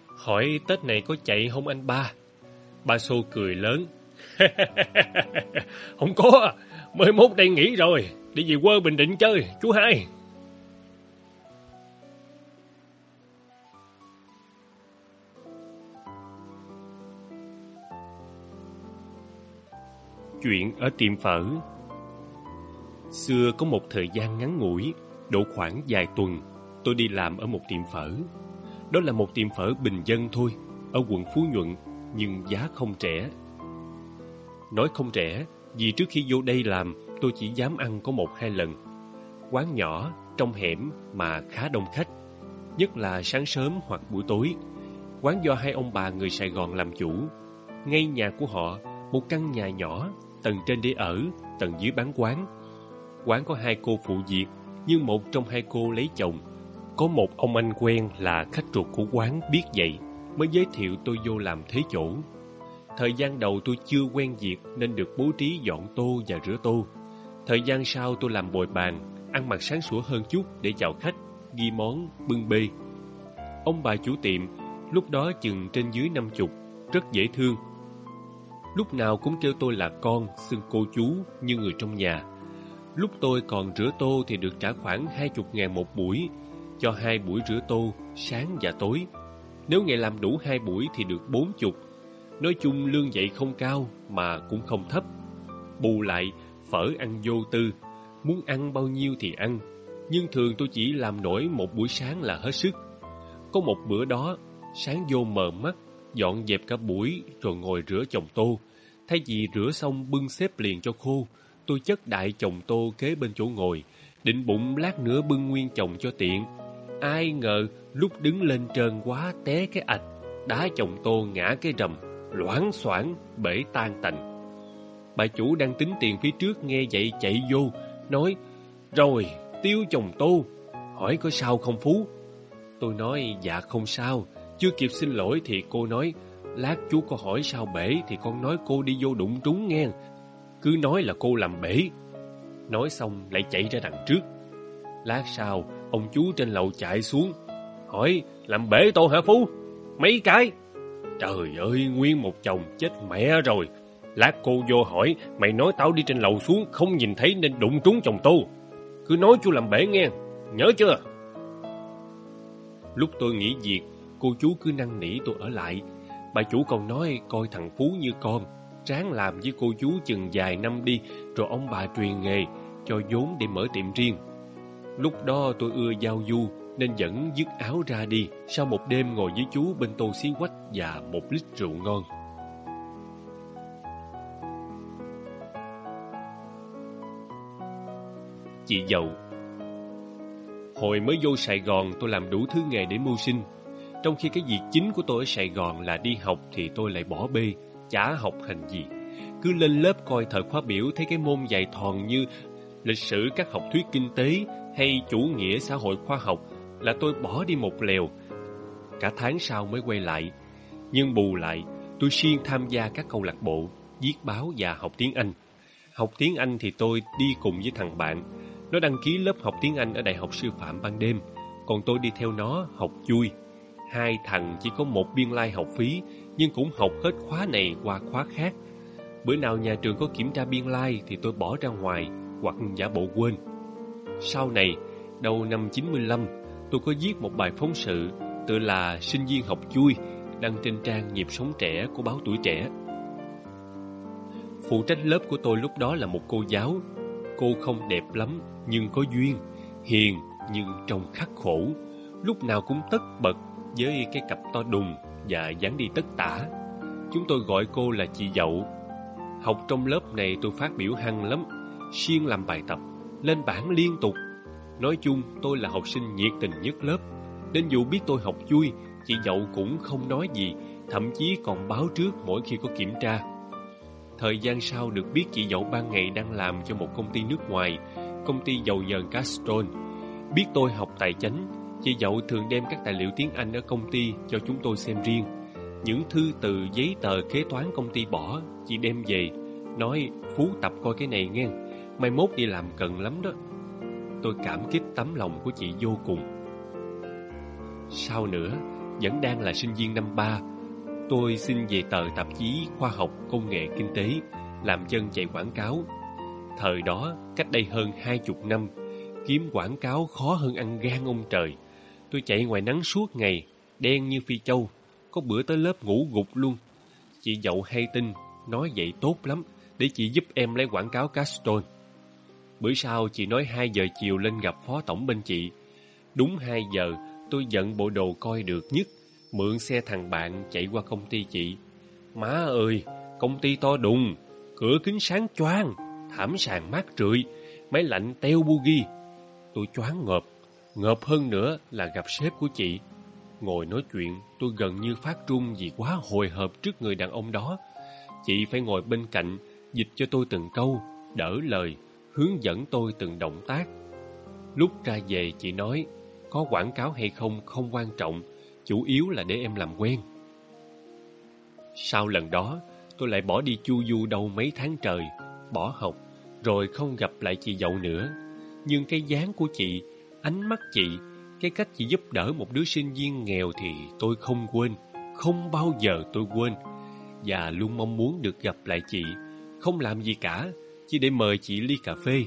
Hỏi Tết này có chạy không anh ba? Ba Xô cười lớn. Không có, mới mốt đây nghỉ rồi, đi về quê Bình Định chơi, chú hai. Chuyện ở tiệm phở Xưa có một thời gian ngắn ngủi, độ khoảng vài tuần, tôi đi làm ở một tiệm phở. Đó là một tiệm phở bình dân thôi, ở quận Phú Nhuận, nhưng giá không rẻ. Nói không rẻ, vì trước khi vô đây làm, tôi chỉ dám ăn có một hai lần. Quán nhỏ, trong hẻm mà khá đông khách, nhất là sáng sớm hoặc buổi tối. Quán do hai ông bà người Sài Gòn làm chủ. Ngay nhà của họ, một căn nhà nhỏ, tầng trên để ở, tầng dưới bán quán. Quán có hai cô phụ việc, nhưng một trong hai cô lấy chồng. Có một ông anh quen là khách ruột của quán biết vậy, mới giới thiệu tôi vô làm thế chỗ. Thời gian đầu tôi chưa quen việc nên được bố trí dọn tô và rửa tô. Thời gian sau tôi làm bồi bàn, ăn mặc sáng sủa hơn chút để chào khách, ghi món, bưng bê. Ông bà chủ tiệm, lúc đó chừng trên dưới năm chục, rất dễ thương. Lúc nào cũng kêu tôi là con, xưng cô chú như người trong nhà. Lúc tôi còn rửa tô thì được trả khoảng hai chục ngàn một buổi, cho hai buổi rửa tô, sáng và tối. Nếu ngày làm đủ hai buổi thì được bốn chục. Nói chung lương dạy không cao mà cũng không thấp. Bù lại, phở ăn vô tư, muốn ăn bao nhiêu thì ăn. Nhưng thường tôi chỉ làm nổi một buổi sáng là hết sức. Có một bữa đó, sáng vô mờ mắt, dọn dẹp cả buổi rồi ngồi rửa chồng tô. Thay vì rửa xong bưng xếp liền cho khô, tôi chất đại chồng tô kế bên chỗ ngồi, định bụng lát nữa bưng nguyên chồng cho tiện. Ai ngờ lúc đứng lên trơn quá té cái ạch, đá chồng tô ngã cái rầm, loãng xoảng bể tan tành. Bà chủ đang tính tiền phía trước nghe vậy chạy vô, nói, rồi, tiêu chồng tô, hỏi có sao không Phú? Tôi nói, dạ không sao, chưa kịp xin lỗi thì cô nói, lát chú có hỏi sao bể thì con nói cô đi vô đụng trúng nghe, cứ nói là cô làm bể. Nói xong lại chạy ra đằng trước. Lát sau, ông chú trên lầu chạy xuống, hỏi, làm bể tôi hả Phú? Mấy cái? Trời ơi, nguyên một chồng chết mẹ rồi. Lát cô vô hỏi, mày nói tao đi trên lầu xuống, không nhìn thấy nên đụng trúng chồng tôi. Cứ nói chú làm bể nghe, nhớ chưa? Lúc tôi nghỉ việc, cô chú cứ năn nỉ tôi ở lại. Bà chủ còn nói coi thằng Phú như con, ráng làm với cô chú chừng vài năm đi, rồi ông bà truyền nghề, cho vốn để mở tiệm riêng. Lúc đó tôi ưa giao du, nên vẫn dứt áo ra đi sau một đêm ngồi với chú bên tô xí quách và một lít rượu ngon. Chị dậu Hồi mới vô Sài Gòn tôi làm đủ thứ nghề để mưu sinh. Trong khi cái việc chính của tôi ở Sài Gòn là đi học thì tôi lại bỏ bê, chả học hành gì. Cứ lên lớp coi thời khóa biểu thấy cái môn dạy thòn như lịch sử các học thuyết kinh tế hay chủ nghĩa xã hội khoa học là tôi bỏ đi một lèo. Cả tháng sau mới quay lại. Nhưng bù lại, tôi xuyên tham gia các câu lạc bộ, viết báo và học tiếng Anh. Học tiếng Anh thì tôi đi cùng với thằng bạn. Nó đăng ký lớp học tiếng Anh ở Đại học Sư phạm ban đêm, còn tôi đi theo nó học chui. Hai thằng chỉ có một biên lai like học phí, nhưng cũng học hết khóa này qua khóa khác. Bữa nào nhà trường có kiểm tra biên lai like thì tôi bỏ ra ngoài hoặc giả bộ quên. Sau này, đầu năm 95, tôi có viết một bài phóng sự tự là sinh viên học chui đăng trên trang nhịp sống trẻ của báo tuổi trẻ. Phụ trách lớp của tôi lúc đó là một cô giáo. Cô không đẹp lắm nhưng có duyên, hiền nhưng trông khắc khổ, lúc nào cũng tất bật với cái cặp to đùng và dáng đi tất tả. Chúng tôi gọi cô là chị Dậu. Học trong lớp này tôi phát biểu hăng lắm, siêng làm bài tập, lên bảng liên tục Nói chung tôi là học sinh nhiệt tình nhất lớp Nên dù biết tôi học chui Chị dậu cũng không nói gì Thậm chí còn báo trước mỗi khi có kiểm tra Thời gian sau được biết chị dậu ban ngày đang làm cho một công ty nước ngoài Công ty dầu nhờn Castrol Biết tôi học tài chánh Chị dậu thường đem các tài liệu tiếng Anh ở công ty cho chúng tôi xem riêng Những thư từ giấy tờ kế toán công ty bỏ Chị đem về Nói Phú tập coi cái này nghe Mai mốt đi làm cần lắm đó tôi cảm kích tấm lòng của chị vô cùng. Sau nữa, vẫn đang là sinh viên năm ba, tôi xin về tờ tạp chí Khoa học Công nghệ Kinh tế, làm chân chạy quảng cáo. Thời đó, cách đây hơn hai chục năm, kiếm quảng cáo khó hơn ăn gan ông trời. Tôi chạy ngoài nắng suốt ngày, đen như phi châu, có bữa tới lớp ngủ gục luôn. Chị dậu hay tin, nói vậy tốt lắm, để chị giúp em lấy quảng cáo Castrol. Bữa sau chị nói 2 giờ chiều lên gặp phó tổng bên chị. Đúng 2 giờ, tôi giận bộ đồ coi được nhất, mượn xe thằng bạn chạy qua công ty chị. Má ơi, công ty to đùng, cửa kính sáng choang, thảm sàn mát rượi, máy lạnh teo bugi. Tôi choáng ngợp, ngợp hơn nữa là gặp sếp của chị. Ngồi nói chuyện, tôi gần như phát run vì quá hồi hộp trước người đàn ông đó. Chị phải ngồi bên cạnh, dịch cho tôi từng câu, đỡ lời, hướng dẫn tôi từng động tác. Lúc ra về chị nói, có quảng cáo hay không không quan trọng, chủ yếu là để em làm quen. Sau lần đó, tôi lại bỏ đi chu du đâu mấy tháng trời, bỏ học, rồi không gặp lại chị dậu nữa. Nhưng cái dáng của chị, ánh mắt chị, cái cách chị giúp đỡ một đứa sinh viên nghèo thì tôi không quên, không bao giờ tôi quên. Và luôn mong muốn được gặp lại chị, không làm gì cả, chỉ để mời chị ly cà phê.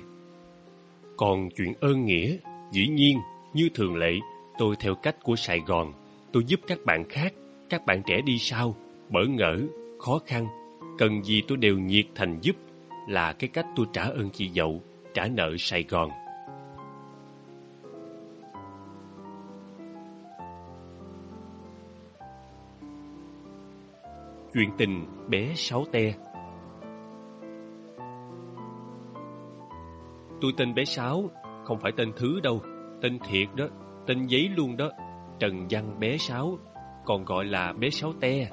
Còn chuyện ơn nghĩa, dĩ nhiên, như thường lệ, tôi theo cách của Sài Gòn, tôi giúp các bạn khác, các bạn trẻ đi sau, bỡ ngỡ, khó khăn, cần gì tôi đều nhiệt thành giúp, là cái cách tôi trả ơn chị dậu, trả nợ Sài Gòn. Chuyện tình bé Sáu Te Tôi tên bé Sáu, không phải tên Thứ đâu, tên thiệt đó, tên giấy luôn đó, Trần Văn bé Sáu, còn gọi là bé Sáu Te.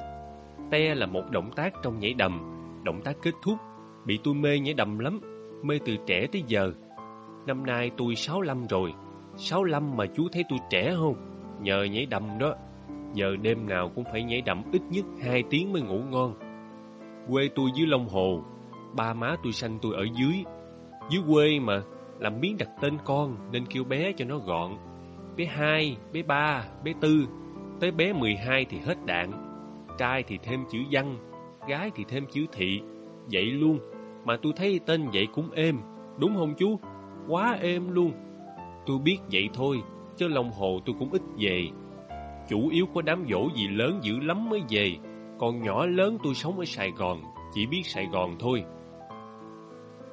Te là một động tác trong nhảy đầm, động tác kết thúc, bị tôi mê nhảy đầm lắm, mê từ trẻ tới giờ. Năm nay tôi 65 rồi, 65 mà chú thấy tôi trẻ không? Nhờ nhảy đầm đó, giờ đêm nào cũng phải nhảy đậm ít nhất 2 tiếng mới ngủ ngon. Quê tôi dưới Long Hồ, ba má tôi sanh tôi ở dưới, dưới quê mà, làm miếng đặt tên con nên kêu bé cho nó gọn. Bé hai, bé ba, bé tư, tới bé 12 thì hết đạn. Trai thì thêm chữ văn, gái thì thêm chữ thị. Vậy luôn, mà tôi thấy tên vậy cũng êm, đúng không chú? Quá êm luôn. Tôi biết vậy thôi, chứ lòng hồ tôi cũng ít về. Chủ yếu có đám dỗ gì lớn dữ lắm mới về, còn nhỏ lớn tôi sống ở Sài Gòn, chỉ biết Sài Gòn thôi.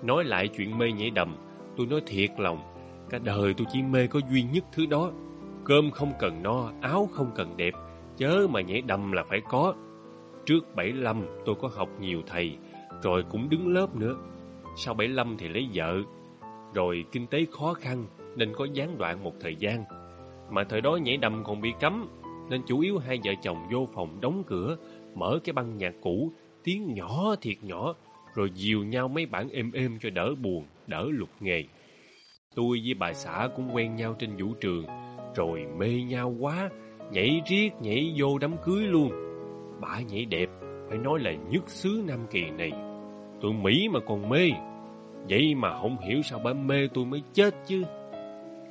Nói lại chuyện mê nhảy đầm, tôi nói thiệt lòng, cả đời tôi chỉ mê có duy nhất thứ đó. Cơm không cần no, áo không cần đẹp, chớ mà nhảy đầm là phải có. Trước 75 tôi có học nhiều thầy, rồi cũng đứng lớp nữa. Sau 75 thì lấy vợ, rồi kinh tế khó khăn nên có gián đoạn một thời gian. Mà thời đó nhảy đầm còn bị cấm, nên chủ yếu hai vợ chồng vô phòng đóng cửa, mở cái băng nhạc cũ, tiếng nhỏ thiệt nhỏ, rồi dìu nhau mấy bản êm êm cho đỡ buồn, đỡ lục nghề. Tôi với bà xã cũng quen nhau trên vũ trường, rồi mê nhau quá, nhảy riết nhảy vô đám cưới luôn. Bà nhảy đẹp, phải nói là nhất xứ Nam Kỳ này. Tôi Mỹ mà còn mê, vậy mà không hiểu sao bà mê tôi mới chết chứ.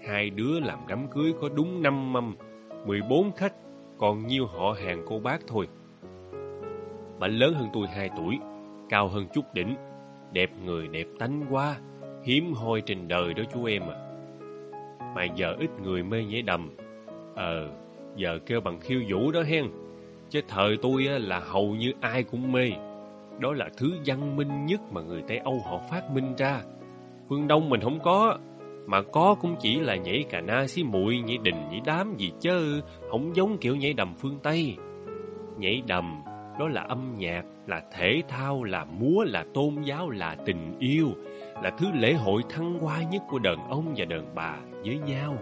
Hai đứa làm đám cưới có đúng năm mâm, 14 khách, còn nhiêu họ hàng cô bác thôi. Mạnh lớn hơn tôi 2 tuổi, cao hơn chút đỉnh, đẹp người đẹp tánh quá, hiếm hoi trên đời đó chú em à. Mà giờ ít người mê nhảy đầm, ờ, giờ kêu bằng khiêu vũ đó hen, chứ thời tôi là hầu như ai cũng mê. Đó là thứ văn minh nhất mà người Tây Âu họ phát minh ra. Phương Đông mình không có, mà có cũng chỉ là nhảy cà na xí muội, nhảy đình, nhảy đám gì chứ, không giống kiểu nhảy đầm phương Tây. Nhảy đầm đó là âm nhạc, là thể thao, là múa, là tôn giáo, là tình yêu, là thứ lễ hội thăng hoa nhất của đàn ông và đàn bà với nhau.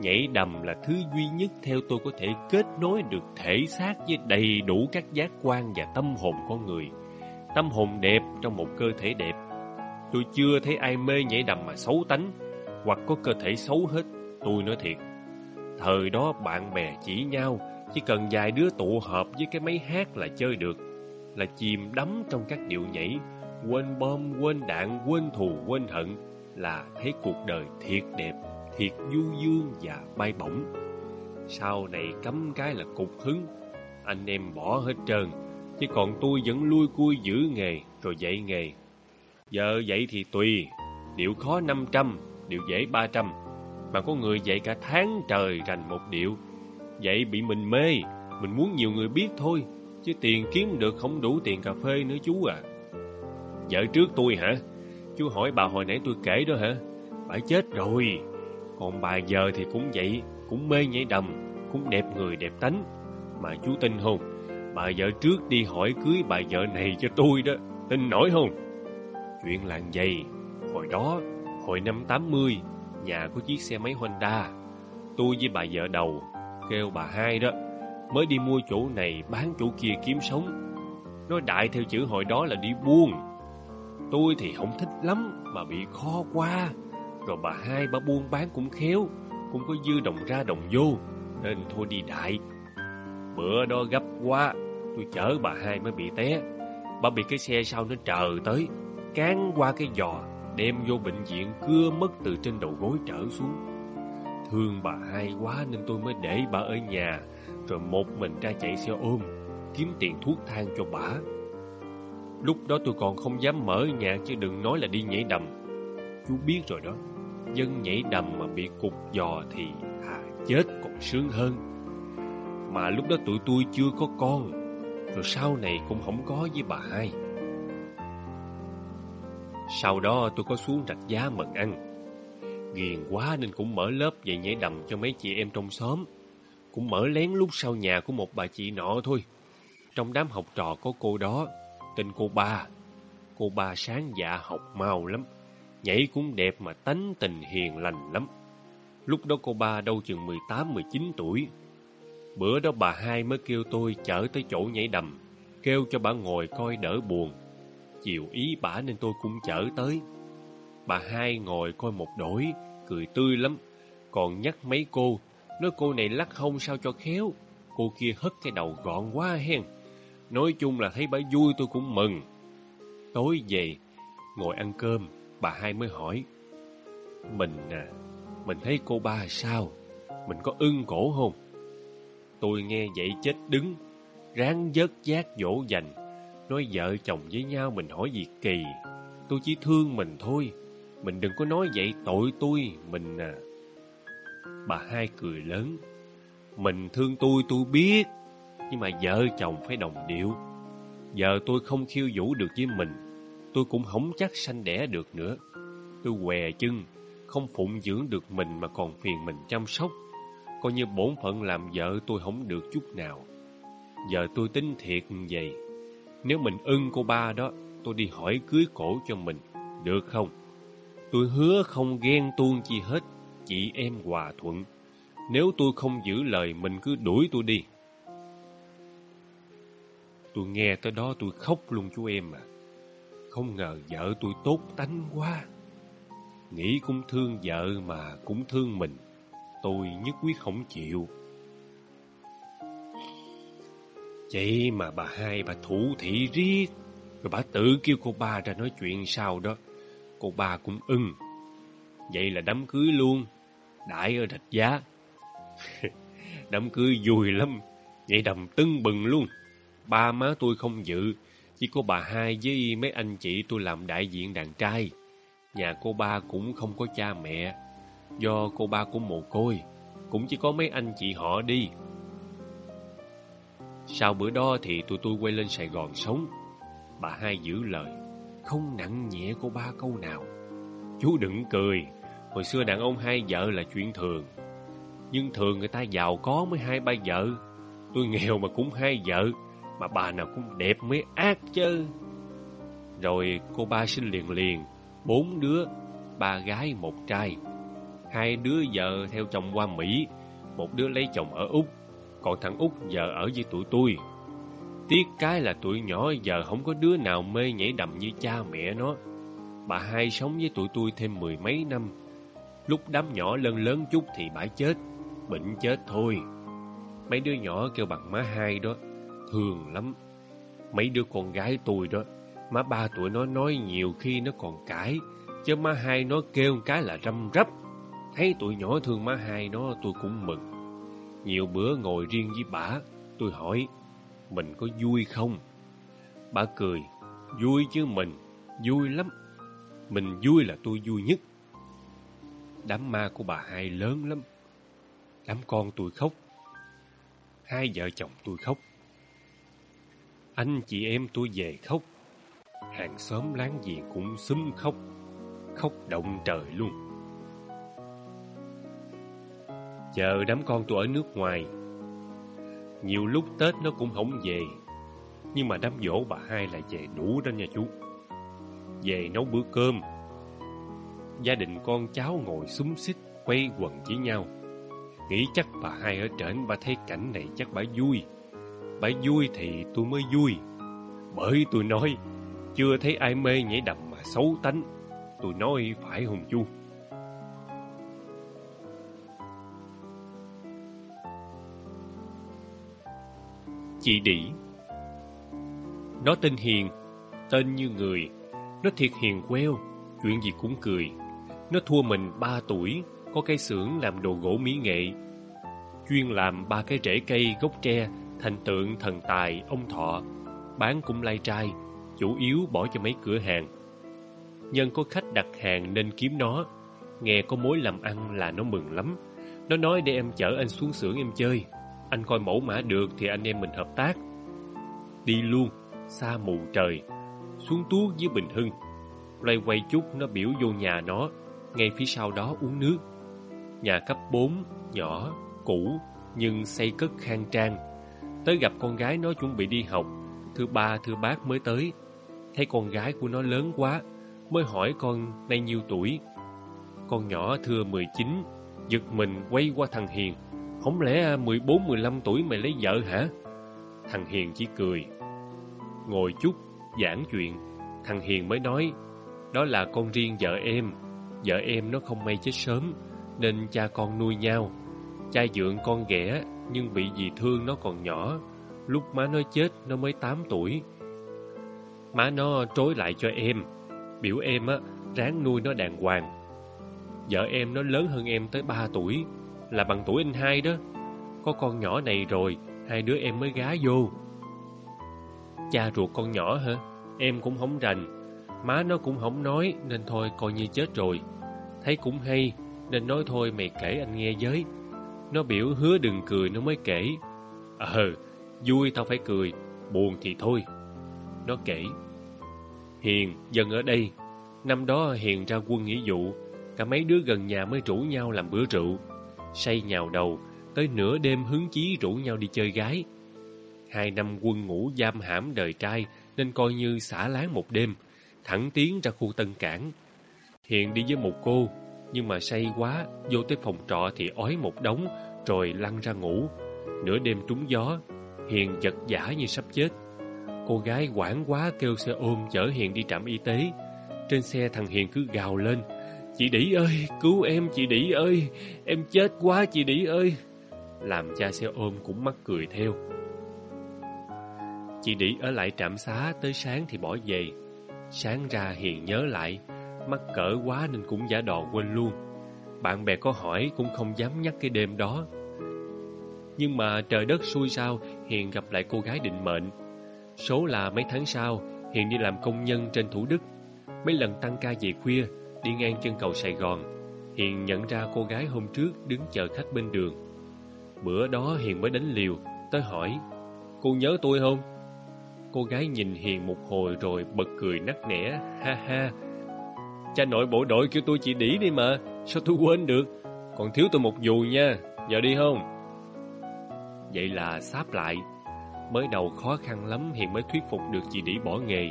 Nhảy đầm là thứ duy nhất theo tôi có thể kết nối được thể xác với đầy đủ các giác quan và tâm hồn con người. Tâm hồn đẹp trong một cơ thể đẹp. Tôi chưa thấy ai mê nhảy đầm mà xấu tánh, hoặc có cơ thể xấu hết, tôi nói thiệt. Thời đó bạn bè chỉ nhau, chỉ cần vài đứa tụ hợp với cái máy hát là chơi được, là chìm đắm trong các điệu nhảy, quên bom, quên đạn, quên thù, quên hận, là thấy cuộc đời thiệt đẹp, thiệt du dương và bay bổng. Sau này cấm cái là cục hứng, anh em bỏ hết trơn, chứ còn tôi vẫn lui cui giữ nghề rồi dạy nghề. Giờ dạy thì tùy, điệu khó 500, điệu dễ 300, mà có người dạy cả tháng trời rành một điệu Vậy bị mình mê, mình muốn nhiều người biết thôi, chứ tiền kiếm được không đủ tiền cà phê nữa chú à. Vợ trước tôi hả? Chú hỏi bà hồi nãy tôi kể đó hả? Bà chết rồi, còn bà giờ thì cũng vậy, cũng mê nhảy đầm, cũng đẹp người đẹp tánh. Mà chú tin không? Bà vợ trước đi hỏi cưới bà vợ này cho tôi đó, tin nổi không? Chuyện làng dày hồi đó, hồi năm 80, nhà có chiếc xe máy Honda. Tôi với bà vợ đầu, kêu bà hai đó, mới đi mua chỗ này bán chỗ kia kiếm sống. Nói đại theo chữ hồi đó là đi buôn. Tôi thì không thích lắm mà bị khó qua. Rồi bà hai bà buôn bán cũng khéo, cũng có dư đồng ra đồng vô, nên thôi đi đại. Bữa đó gấp quá, tôi chở bà hai mới bị té. Bà bị cái xe sau nó trờ tới, cán qua cái giò, đem vô bệnh viện cưa mất từ trên đầu gối trở xuống. Thương bà hai quá nên tôi mới để bà ở nhà, rồi một mình ra chạy xe ôm, kiếm tiền thuốc thang cho bà. Lúc đó tôi còn không dám mở nhạc chứ đừng nói là đi nhảy đầm. Chú biết rồi đó, dân nhảy đầm mà bị cục giò thì à, chết còn sướng hơn. Mà lúc đó tụi tôi chưa có con, rồi sau này cũng không có với bà hai. Sau đó tôi có xuống rạch giá mận ăn. Ghiền quá nên cũng mở lớp dạy nhảy đầm cho mấy chị em trong xóm. Cũng mở lén lúc sau nhà của một bà chị nọ thôi. Trong đám học trò có cô đó, tên cô ba. Cô ba sáng dạ học mau lắm. Nhảy cũng đẹp mà tánh tình hiền lành lắm. Lúc đó cô ba đâu chừng 18-19 tuổi. Bữa đó bà hai mới kêu tôi chở tới chỗ nhảy đầm, kêu cho bà ngồi coi đỡ buồn. Chiều ý bà nên tôi cũng chở tới. Bà hai ngồi coi một đổi, cười tươi lắm. Còn nhắc mấy cô, nói cô này lắc không sao cho khéo. Cô kia hất cái đầu gọn quá hen. Nói chung là thấy bà vui tôi cũng mừng. Tối về, ngồi ăn cơm, bà hai mới hỏi. Mình à, mình thấy cô ba sao? Mình có ưng cổ không? Tôi nghe vậy chết đứng, ráng dớt giác dỗ dành. Nói vợ chồng với nhau mình hỏi gì kỳ. Tôi chỉ thương mình thôi. Mình đừng có nói vậy tội tôi, mình à. Bà hai cười lớn. Mình thương tôi tôi biết, nhưng mà vợ chồng phải đồng điệu. Giờ tôi không khiêu vũ được với mình, tôi cũng không chắc sanh đẻ được nữa. Tôi què chân, không phụng dưỡng được mình mà còn phiền mình chăm sóc. Coi như bổn phận làm vợ tôi không được chút nào. Giờ tôi tính thiệt vậy. Nếu mình ưng cô ba đó, tôi đi hỏi cưới cổ cho mình, được không? Tôi hứa không ghen tuông chi hết, chị em hòa thuận. Nếu tôi không giữ lời, mình cứ đuổi tôi đi. Tôi nghe tới đó tôi khóc luôn chú em à. Không ngờ vợ tôi tốt tánh quá. Nghĩ cũng thương vợ mà cũng thương mình. Tôi nhất quyết không chịu. Vậy mà bà hai, bà thủ thị riết. Rồi bà tự kêu cô ba ra nói chuyện sau đó. Cô ba cũng ưng. Vậy là đám cưới luôn. Đại ở rạch giá. đám cưới vui lắm. Vậy đầm tưng bừng luôn. Ba má tôi không dự. Chỉ có bà hai với mấy anh chị tôi làm đại diện đàn trai. Nhà cô ba cũng không có cha mẹ. Do cô ba cũng mồ côi. Cũng chỉ có mấy anh chị họ đi. Sau bữa đó thì tụi tôi quay lên Sài Gòn sống. Bà hai giữ lời, không nặng nhẹ cô ba câu nào. Chú đừng cười, hồi xưa đàn ông hai vợ là chuyện thường. Nhưng thường người ta giàu có mới hai ba vợ. Tôi nghèo mà cũng hai vợ, mà bà nào cũng đẹp mới ác chứ. Rồi cô ba sinh liền liền, bốn đứa, ba gái một trai. Hai đứa vợ theo chồng qua Mỹ, một đứa lấy chồng ở Úc còn thằng Út giờ ở với tụi tôi. Tiếc cái là tụi nhỏ giờ không có đứa nào mê nhảy đầm như cha mẹ nó. Bà hai sống với tụi tôi thêm mười mấy năm. Lúc đám nhỏ lớn lớn chút thì bà chết, bệnh chết thôi. Mấy đứa nhỏ kêu bằng má hai đó, thương lắm. Mấy đứa con gái tôi đó, má ba tụi nó nói nhiều khi nó còn cãi, chứ má hai nó kêu cái là răm rắp. Thấy tụi nhỏ thương má hai nó tôi cũng mừng. Nhiều bữa ngồi riêng với bà, tôi hỏi, mình có vui không? Bà cười, vui chứ mình, vui lắm. Mình vui là tôi vui nhất. Đám ma của bà hai lớn lắm. Đám con tôi khóc. Hai vợ chồng tôi khóc. Anh chị em tôi về khóc. Hàng xóm láng giềng cũng xúm khóc. Khóc động trời luôn. Chờ đám con tôi ở nước ngoài. Nhiều lúc Tết nó cũng không về, Nhưng mà đám dỗ bà hai lại về đủ đó nha chú. Về nấu bữa cơm. Gia đình con cháu ngồi xúm xích Quay quần với nhau. Nghĩ chắc bà hai ở trển bà thấy cảnh này chắc bà vui. Bà vui thì tôi mới vui. Bởi tôi nói, Chưa thấy ai mê nhảy đầm mà xấu tánh. Tôi nói phải hùng chu Chị Đỉ Nó tên Hiền, Tên như người. Nó thiệt hiền queo, Chuyện gì cũng cười. Nó thua mình ba tuổi, Có cây xưởng làm đồ gỗ mỹ nghệ. Chuyên làm ba cái rễ cây gốc tre, Thành tượng, thần tài, ông thọ. Bán cũng lai trai, Chủ yếu bỏ cho mấy cửa hàng. Nhân có khách đặt hàng nên kiếm nó. Nghe có mối làm ăn là nó mừng lắm. Nó nói để em chở anh xuống xưởng em chơi. Anh coi mẫu mã được thì anh em mình hợp tác. Đi luôn, Xa mù trời, Xuống tuốt dưới Bình Hưng. Loay quay chút, nó biểu vô nhà nó, Ngay phía sau đó uống nước. Nhà cấp 4 Nhỏ, Cũ, Nhưng xây cất khang trang. Tới gặp con gái nó chuẩn bị đi học, Thứ ba, thứ bác mới tới. Thấy con gái của nó lớn quá, Mới hỏi con nay nhiêu tuổi. Con nhỏ thưa 19 Giật mình quay qua thằng Hiền. Không lẽ 14-15 tuổi mày lấy vợ hả? Thằng Hiền chỉ cười. Ngồi chút, giảng chuyện. Thằng Hiền mới nói, Đó là con riêng vợ em. Vợ em nó không may chết sớm, Nên cha con nuôi nhau. Cha dượng con ghẻ, Nhưng bị dì thương nó còn nhỏ. Lúc má nó chết, nó mới 8 tuổi. Má nó trối lại cho em. Biểu em á, ráng nuôi nó đàng hoàng. Vợ em nó lớn hơn em tới 3 tuổi. Là bằng tuổi anh hai đó. Có con nhỏ này rồi, Hai đứa em mới gá vô. Cha ruột con nhỏ hả? Em cũng không rành. Má nó cũng không nói, Nên thôi coi như chết rồi. Thấy cũng hay, Nên nói thôi mày kể anh nghe với. Nó biểu hứa đừng cười nó mới kể. Ờ Vui tao phải cười, Buồn thì thôi. Nó kể. Hiền dần ở đây. Năm đó Hiền ra quân nghĩa vụ, Cả mấy đứa gần nhà mới rủ nhau làm bữa rượu. Say nhào đầu, Tới nửa đêm hứng chí rủ nhau đi chơi gái. Hai năm quân ngủ giam hãm đời trai, Nên coi như xả láng một đêm, Thẳng tiến ra khu Tân Cảng. Hiền đi với một cô, Nhưng mà say quá, Vô tới phòng trọ thì ói một đống, Rồi lăn ra ngủ. Nửa đêm trúng gió, Hiền giật giả như sắp chết. Cô gái quảng quá kêu xe ôm chở Hiền đi trạm y tế. Trên xe thằng Hiền cứ gào lên Chị Đĩ ơi, cứu em chị Đĩ ơi. Em chết quá chị Đĩ ơi. Làm cha xe ôm cũng mắc cười theo. Chị Đĩ ở lại trạm xá tới sáng thì bỏ về. Sáng ra Hiền nhớ lại Mắc cỡ quá nên cũng giả đò quên luôn. Bạn bè có hỏi cũng không dám nhắc cái đêm đó. Nhưng mà trời đất xui sao Hiền gặp lại cô gái định mệnh. Số là mấy tháng sau Hiền đi làm công nhân trên Thủ Đức. Mấy lần tăng ca về khuya Đi ngang chân cầu Sài Gòn, Hiền nhận ra cô gái hôm trước đứng chờ khách bên đường Bữa đó Hiền mới đánh liều, Tới hỏi, Cô nhớ tôi không? Cô gái nhìn Hiền một hồi rồi bật cười nắc nẻ, Ha ha Cha nội bộ đội kêu tôi chị đỉ đi mà, Sao tôi quên được Còn thiếu tôi một dù nha, Giờ đi không? Vậy là sáp lại Mới đầu khó khăn lắm Hiền mới thuyết phục được chị đỉ bỏ nghề,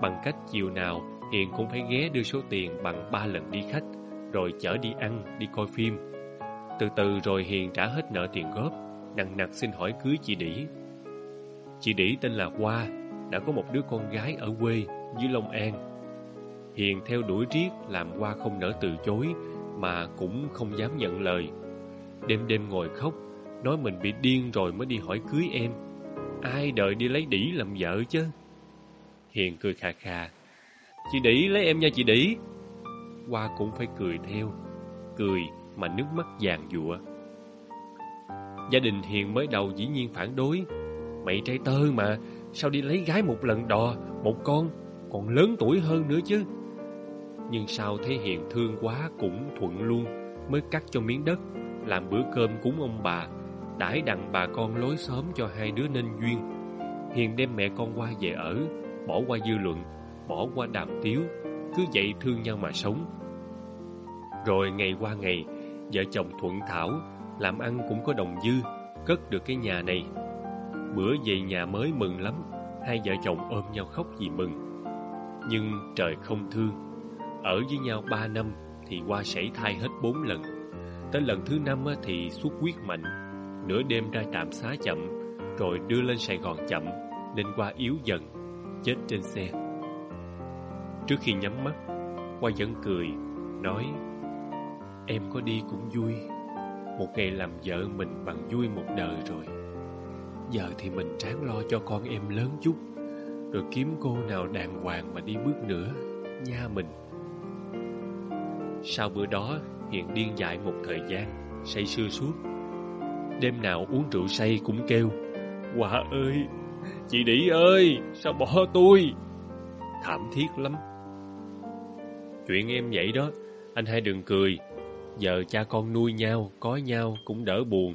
Bằng cách chiều nào Hiền cũng phải ghé đưa số tiền bằng ba lần đi khách Rồi chở đi ăn, đi coi phim. Từ từ rồi Hiền trả hết nợ tiền góp Nặng nặc xin hỏi cưới chị đỉ Chị đỉ tên là Hoa Đã có một đứa con gái ở quê Dưới Long An. Hiền theo đuổi riết làm Hoa không nỡ từ chối Mà cũng không dám nhận lời. Đêm đêm ngồi khóc Nói mình bị điên rồi mới đi hỏi cưới em. Ai đợi đi lấy đỉ làm vợ chứ? Hiền cười khà khà. Chị đỉ lấy em nha chị đỉ Hoa cũng phải cười theo, Cười mà nước mắt vàng dụa Gia đình Hiền mới đầu dĩ nhiên phản đối. Mày trai tơ mà, Sao đi lấy gái một lần đò, Một con, Còn lớn tuổi hơn nữa chứ? Nhưng sao thấy Hiền thương quá Cũng thuận luôn, Mới cắt cho miếng đất, Làm bữa cơm cúng ông bà, đãi đặng bà con lối xóm cho hai đứa nên duyên. Hiền đem mẹ con qua về ở, Bỏ qua dư luận. Bỏ qua đàm tiếu Cứ vậy thương nhau mà sống Rồi ngày qua ngày Vợ chồng thuận thảo làm ăn cũng có đồng dư, cất được cái nhà này. Bữa về nhà mới mừng lắm, hai vợ chồng ôm nhau khóc vì mừng. Nhưng trời không thương, ở với nhau ba năm thì qua sảy thai hết bốn lần. Tới lần thứ năm thì xuất huyết mạnh, nửa đêm ra trạm xá chậm, rồi đưa lên Sài Gòn chậm, nên qua yếu dần, chết trên xe. Trước khi nhắm mắt, qua vẫn cười, nói Em có đi cũng vui, một ngày làm vợ mình bằng vui một đời rồi. Giờ thì mình tráng lo cho con em lớn chút, rồi kiếm cô nào đàng hoàng mà đi bước nữa, nha mình. Sau bữa đó, Hiền điên dại một thời gian, say sưa suốt. Đêm nào uống rượu say cũng kêu, Hòa ơi, chị Đĩ ơi, sao bỏ tôi? Thảm thiết lắm. Chuyện em vậy đó, anh hai đừng cười. Giờ cha con nuôi nhau, có nhau cũng đỡ buồn.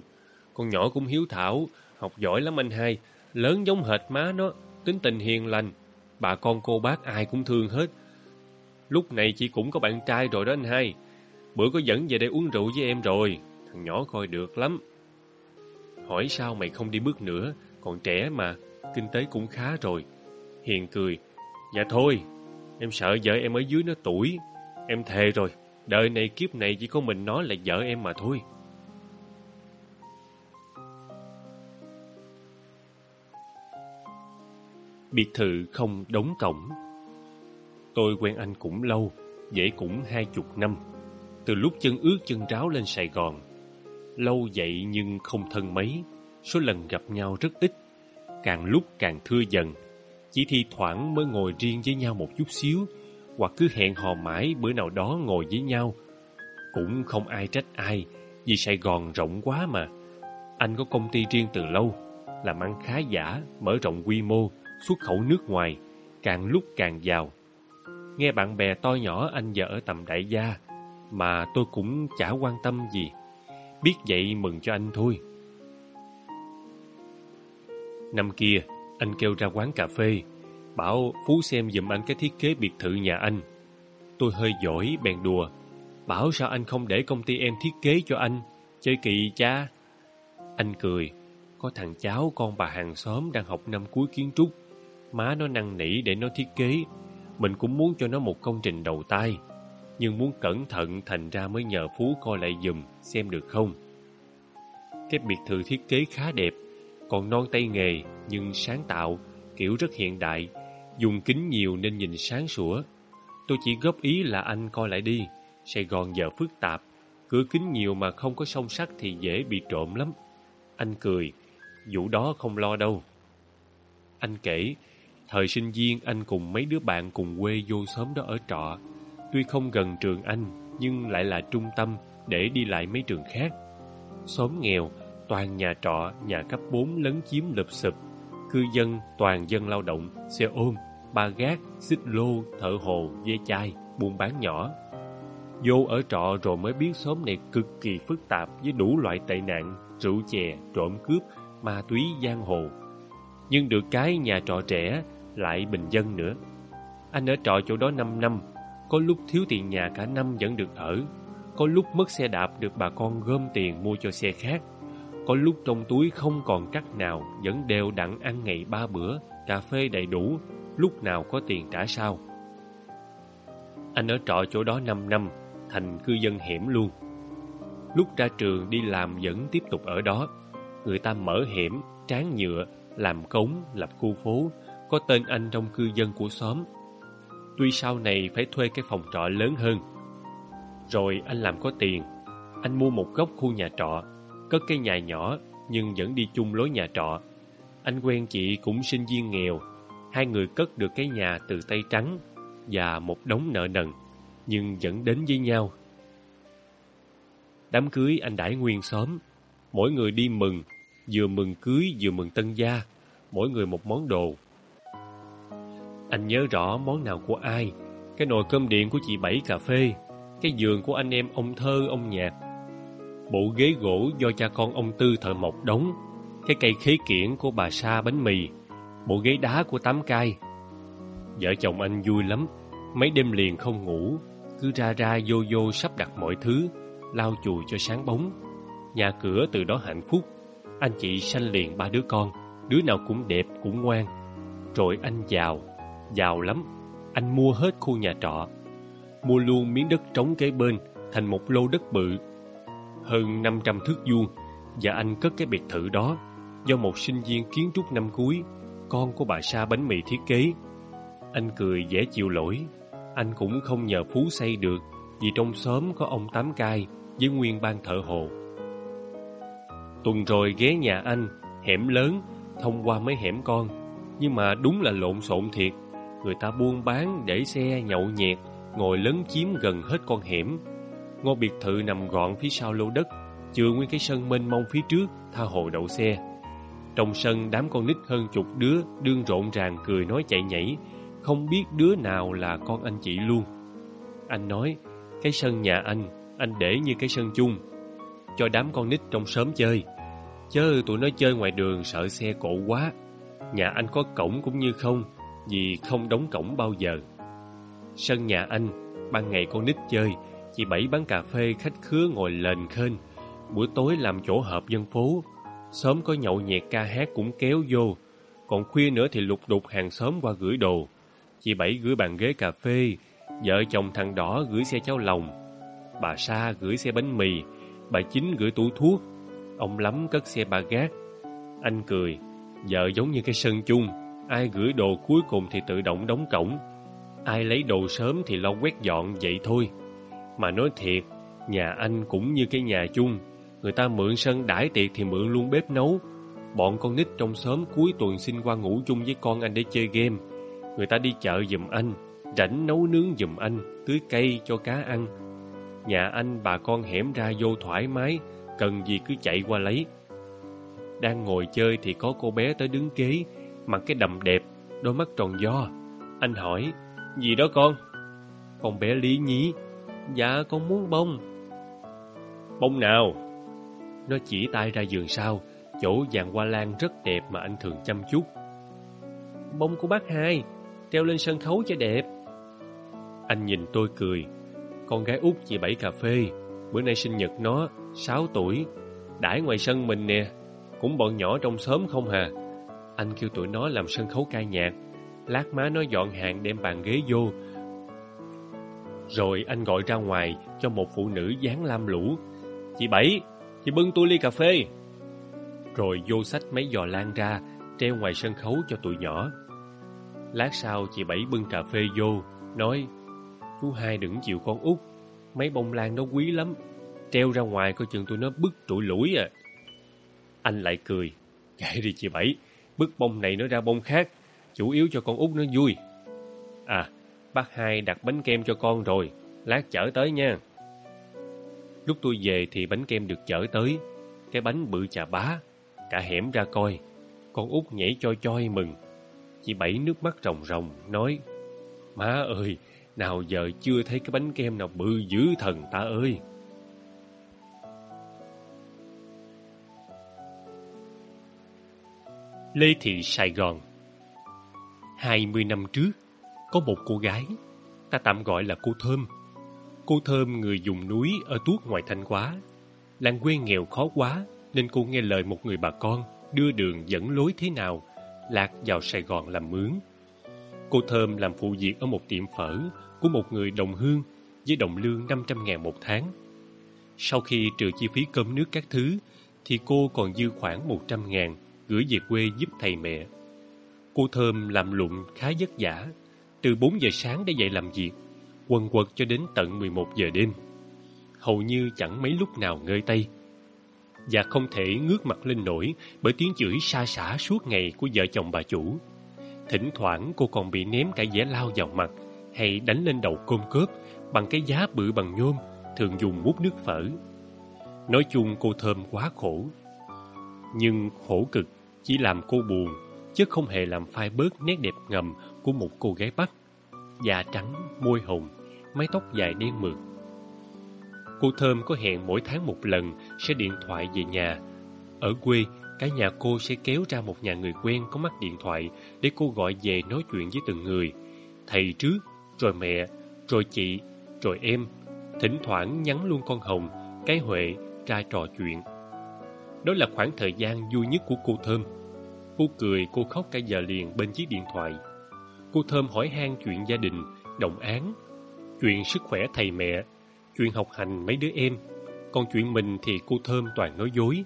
Con nhỏ cũng hiếu thảo, học giỏi lắm anh hai, lớn giống hệt má nó, tính tình hiền lành. Bà con cô bác ai cũng thương hết. Lúc này chị cũng có bạn trai rồi đó anh hai. Bữa có dẫn về đây uống rượu với em rồi, thằng nhỏ coi được lắm. Hỏi sao mày không đi bước nữa, còn trẻ mà, kinh tế cũng khá rồi. Hiền cười, dạ thôi, em sợ vợ em ở dưới nó tuổi. Em thề rồi, đời này kiếp này chỉ có mình nó là vợ em mà thôi. Biệt thự không đóng cổng Tôi quen anh cũng lâu, dễ cũng hai chục năm. Từ lúc chân ướt chân ráo lên Sài Gòn. Lâu vậy nhưng không thân mấy, số lần gặp nhau rất ít. Càng lúc càng thưa dần, chỉ thi thoảng mới ngồi riêng với nhau một chút xíu, hoặc cứ hẹn hò mãi bữa nào đó ngồi với nhau. Cũng không ai trách ai, vì Sài Gòn rộng quá mà. Anh có công ty riêng từ lâu, làm ăn khá giả, mở rộng quy mô, xuất khẩu nước ngoài, càng lúc càng giàu. Nghe bạn bè to nhỏ anh vợ ở tầm đại gia, mà tôi cũng chả quan tâm gì. Biết vậy mừng cho anh thôi. Năm kia, anh kêu ra quán cà phê, bảo Phú xem giùm anh cái thiết kế biệt thự nhà anh. Tôi hơi giỏi bèn đùa, bảo sao anh không để công ty em thiết kế cho anh, chơi kỳ cha. Anh cười, có thằng cháu con bà hàng xóm đang học năm cuối kiến trúc, má nó năn nỉ để nó thiết kế, mình cũng muốn cho nó một công trình đầu tay, nhưng muốn cẩn thận thành ra mới nhờ Phú coi lại dùm xem được không. Cái biệt thự thiết kế khá đẹp, còn non tay nghề nhưng sáng tạo, kiểu rất hiện đại, dùng kính nhiều nên nhìn sáng sủa. Tôi chỉ góp ý là anh coi lại đi, Sài Gòn giờ phức tạp, cửa kính nhiều mà không có song sắt thì dễ bị trộm lắm. Anh cười, vụ đó không lo đâu. Anh kể, Thời sinh viên anh cùng mấy đứa bạn cùng quê vô xóm đó ở trọ. Tuy không gần trường anh, nhưng lại là trung tâm để đi lại mấy trường khác. Xóm nghèo, toàn nhà trọ, nhà cấp 4 lấn chiếm lụp sụp. Cư dân, toàn dân lao động, xe ôm, ba gác, xích lô, thợ hồ, dê chai, buôn bán nhỏ. Vô ở trọ rồi mới biết xóm này cực kỳ phức tạp với đủ loại tệ nạn, rượu chè, trộm cướp, ma túy, giang hồ. Nhưng được cái nhà trọ trẻ lại bình dân nữa. Anh ở trọ chỗ đó 5 năm, có lúc thiếu tiền nhà cả năm vẫn được ở, có lúc mất xe đạp được bà con gom tiền mua cho xe khác, có lúc trong túi không còn cắt nào vẫn đều đặn ăn ngày ba bữa, cà phê đầy đủ, lúc nào có tiền trả sau. Anh ở trọ chỗ đó 5 năm, thành cư dân hẻm luôn. Lúc ra trường đi làm vẫn tiếp tục ở đó. Người ta mở hẻm, tráng nhựa, làm cống, lập khu phố, có tên anh trong cư dân của xóm. Tuy sau này phải thuê cái phòng trọ lớn hơn. Rồi anh làm có tiền. Anh mua một góc khu nhà trọ, cất cái nhà nhỏ nhưng vẫn đi chung lối nhà trọ. Anh quen chị cũng sinh viên nghèo. Hai người cất được cái nhà từ tay trắng và một đống nợ nần, nhưng vẫn đến với nhau. Đám cưới anh đãi nguyên xóm, mỗi người đi mừng, vừa mừng cưới vừa mừng tân gia, mỗi người một món đồ. Anh nhớ rõ món nào của ai Cái nồi cơm điện của chị Bảy cà phê Cái giường của anh em ông Thơ ông Nhạc Bộ ghế gỗ do cha con ông Tư thợ mộc đóng Cái cây khế kiển của bà Sa bánh mì Bộ ghế đá của Tám Cai Vợ chồng anh vui lắm Mấy đêm liền không ngủ Cứ ra ra vô vô sắp đặt mọi thứ Lau chùi cho sáng bóng Nhà cửa từ đó hạnh phúc. Anh chị sanh liền ba đứa con, đứa nào cũng đẹp, cũng ngoan. Rồi anh giàu, giàu lắm. Anh mua hết khu nhà trọ. Mua luôn miếng đất trống kế bên, thành một lô đất bự. Hơn 500 thước vuông, và anh cất cái biệt thự đó do một sinh viên kiến trúc năm cuối, con của bà Sa bánh mì thiết kế. Anh cười dễ chịu lỗi. Anh cũng không nhờ phú xây được vì trong xóm có ông Tám Cai với nguyên ban thợ hồ. Tuần rồi ghé nhà anh, hẻm lớn, thông qua mấy hẻm con. Nhưng mà đúng là lộn xộn thiệt. Người ta buôn bán, để xe, nhậu nhẹt, ngồi lấn chiếm gần hết con hẻm. Ngôi biệt thự nằm gọn phía sau lô đất, chừa nguyên cái sân mênh mông phía trước, tha hồ đậu xe. Trong sân đám con nít hơn chục đứa đương rộn ràng cười nói chạy nhảy, không biết đứa nào là con anh chị luôn. Anh nói, cái sân nhà anh, anh để như cái sân chung, cho đám con nít trong xóm chơi. Chớ tụi nó chơi ngoài đường sợ xe cộ quá. Nhà anh có cổng cũng như không, vì không đóng cổng bao giờ. Sân nhà anh, ban ngày con nít chơi, chị Bảy bán cà phê khách khứa ngồi lên khên. Buổi tối làm chỗ hợp dân phố, Sớm có nhậu nhẹt ca hát cũng kéo vô, còn khuya nữa thì lục đục hàng xóm qua gửi đồ. Chị Bảy gửi bàn ghế cà phê, vợ chồng thằng Đỏ gửi xe cháo lòng, bà Sa gửi xe bánh mì, bà Chính gửi tủ thuốc, ông Lắm cất xe ba gác. Anh cười, vợ giống như cái sân chung, ai gửi đồ cuối cùng thì tự động đóng cổng. Ai lấy đồ sớm thì lo quét dọn vậy thôi. Mà nói thiệt, nhà anh cũng như cái nhà chung, Người ta mượn sân đãi tiệc thì mượn luôn bếp nấu. Bọn con nít trong xóm cuối tuần xin qua ngủ chung với con anh để chơi game. Người ta đi chợ giùm anh, rảnh nấu nướng giùm anh, tưới cây cho cá ăn. Nhà anh bà con hẻm ra vô thoải mái, cần gì cứ chạy qua lấy. Đang ngồi chơi thì có cô bé tới đứng kế, mặc cái đầm đẹp, đôi mắt tròn do. Anh hỏi, gì đó con? Con bé lý nhí, dạ con muốn bông. Bông nào? Nó chỉ tay ra giường sau, chỗ dàn hoa lan rất đẹp mà anh thường chăm chút. Bông của bác hai, treo lên sân khấu cho đẹp. Anh nhìn tôi cười. Con gái út chị Bảy cà phê, bữa nay sinh nhật nó, 6 tuổi. Đãi ngoài sân mình nè, cũng bọn nhỏ trong xóm không hà. Anh kêu tụi nó làm sân khấu ca nhạc. Lát má nó dọn hàng đem bàn ghế vô. Rồi anh gọi ra ngoài cho một phụ nữ dáng lam lũ. Chị Bảy, Chị bưng tôi ly cà phê. Rồi vô sách mấy giò lan ra, treo ngoài sân khấu cho tụi nhỏ. Lát sau chị Bảy bưng cà phê vô, nói Chú hai đừng chịu con út, mấy bông lan nó quý lắm. Treo ra ngoài coi chừng tụi nó bứt trụi lũi à. Anh lại cười. Kệ đi chị Bảy, bứt bông này nó ra bông khác, chủ yếu cho con út nó vui. À, bác hai đặt bánh kem cho con rồi, lát chở tới nha. Lúc tôi về thì bánh kem được chở tới, cái bánh bự chà bá, cả hẻm ra coi. Con út nhảy choi choi mừng. Chị Bảy nước mắt ròng ròng, nói, Má ơi, nào giờ chưa thấy cái bánh kem nào bự dữ thần ta ơi. Lê Thị Sài Gòn hai mươi năm trước, có một cô gái, ta tạm gọi là cô Thơm, Cô Thơm người dùng núi ở tuốt ngoài Thanh Hóa. Làng quê nghèo khó quá nên cô nghe lời một người bà con đưa đường dẫn lối thế nào, lạc vào Sài Gòn làm mướn. Cô Thơm làm phụ việc ở một tiệm phở của một người đồng hương với đồng lương 500 ngàn một tháng. Sau khi trừ chi phí cơm nước các thứ, thì cô còn dư khoảng 100 ngàn gửi về quê giúp thầy mẹ. Cô Thơm làm lụng khá vất vả, từ 4 giờ sáng để dậy làm việc, quần quật cho đến tận 11 giờ đêm. Hầu như chẳng mấy lúc nào ngơi tay. Và không thể ngước mặt lên nổi bởi tiếng chửi xa xả suốt ngày của vợ chồng bà chủ. Thỉnh thoảng cô còn bị ném cả dẻ lao vào mặt hay đánh lên đầu côm cớp bằng cái giá bự bằng nhôm thường dùng mút nước phở. Nói chung cô Thơm quá khổ. Nhưng khổ cực chỉ làm cô buồn chứ không hề làm phai bớt nét đẹp ngầm của một cô gái Bắc. Da trắng, môi hồng, mái tóc dài đen mượt. Cô Thơm có hẹn mỗi tháng một lần sẽ điện thoại về nhà. Ở quê, cả nhà cô sẽ kéo ra một nhà người quen có mắt điện thoại để cô gọi về nói chuyện với từng người. Thầy trước, rồi mẹ, rồi chị, rồi em. Thỉnh thoảng nhắn luôn con Hồng, cái Huệ ra trò chuyện. Đó là khoảng thời gian vui nhất của cô Thơm. Cô cười, cô khóc cả giờ liền bên chiếc điện thoại. Cô Thơm hỏi han chuyện gia đình, đồng án, chuyện sức khỏe thầy mẹ, chuyện học hành mấy đứa em. Còn chuyện mình thì cô Thơm toàn nói dối.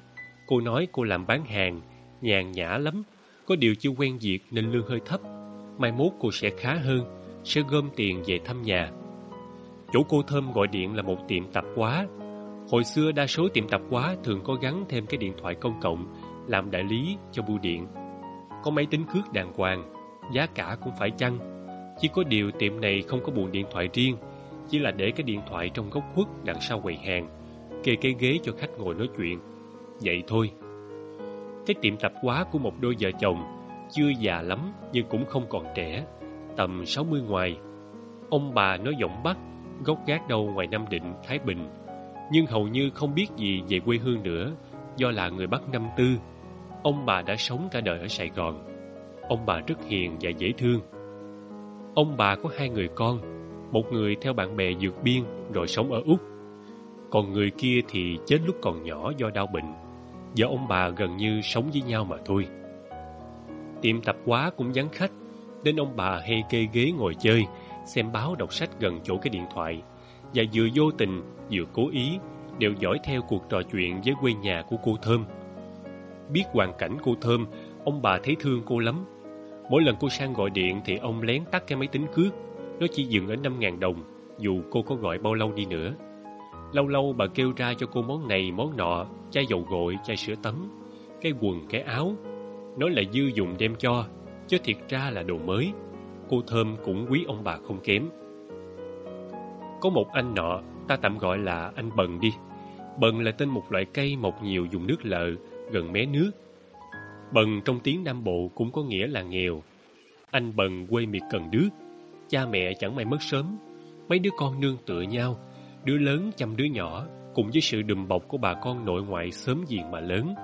Cô nói cô làm bán hàng, nhàn nhã lắm, có điều chưa quen việc nên lương hơi thấp. Mai mốt cô sẽ khá hơn, sẽ gom tiền về thăm nhà. Chỗ cô Thơm gọi điện là một tiệm tạp hóa. Hồi xưa đa số tiệm tạp hóa thường có gắn thêm cái điện thoại công cộng làm đại lý cho bưu điện. Có máy tính cước đàng hoàng, giá cả cũng phải chăng. Chỉ có điều tiệm này không có buồn điện thoại riêng, chỉ là để cái điện thoại trong góc khuất đằng sau quầy hàng, kê cái ghế cho khách ngồi nói chuyện. Vậy thôi. Cái tiệm tạp hóa của một đôi vợ chồng chưa già lắm nhưng cũng không còn trẻ, tầm 60 ngoài. Ông bà nói giọng Bắc, gốc gác đâu ngoài Nam Định, Thái Bình, nhưng hầu như không biết gì về quê hương nữa, do là người Bắc năm tư. Ông bà đã sống cả đời ở Sài Gòn. Ông bà rất hiền và dễ thương. Ông bà có hai người con, một người theo bạn bè vượt biên rồi sống ở Úc. Còn người kia thì chết lúc còn nhỏ do đau bệnh. Vợ ông bà gần như sống với nhau mà thôi. Tiệm tạp hóa cũng vắng khách, nên ông bà hay kê ghế ngồi chơi, xem báo đọc sách gần chỗ cái điện thoại. Và vừa vô tình, vừa cố ý, đều dõi theo cuộc trò chuyện với quê nhà của cô Thơm. Biết hoàn cảnh cô Thơm, ông bà thấy thương cô lắm. Mỗi lần cô sang gọi điện thì ông lén tắt cái máy tính cước. Nó chỉ dừng ở 5.000 đồng, dù cô có gọi bao lâu đi nữa. Lâu lâu bà kêu ra cho cô món này món nọ, chai dầu gội, chai sữa tắm, cái quần, cái áo. Nói là dư dùng đem cho, chứ thiệt ra là đồ mới. Cô Thơm cũng quý ông bà không kém. Có một anh nọ, ta tạm gọi là anh Bần đi. Bần là tên một loại cây mọc nhiều dùng nước lợ, gần mé nước. Bần trong tiếng Nam Bộ cũng có nghĩa là nghèo. Anh Bần quê miệt cần đước, cha mẹ chẳng may mất sớm. Mấy đứa con nương tựa nhau, đứa lớn chăm đứa nhỏ, cùng với sự đùm bọc của bà con nội ngoại sớm diện mà lớn.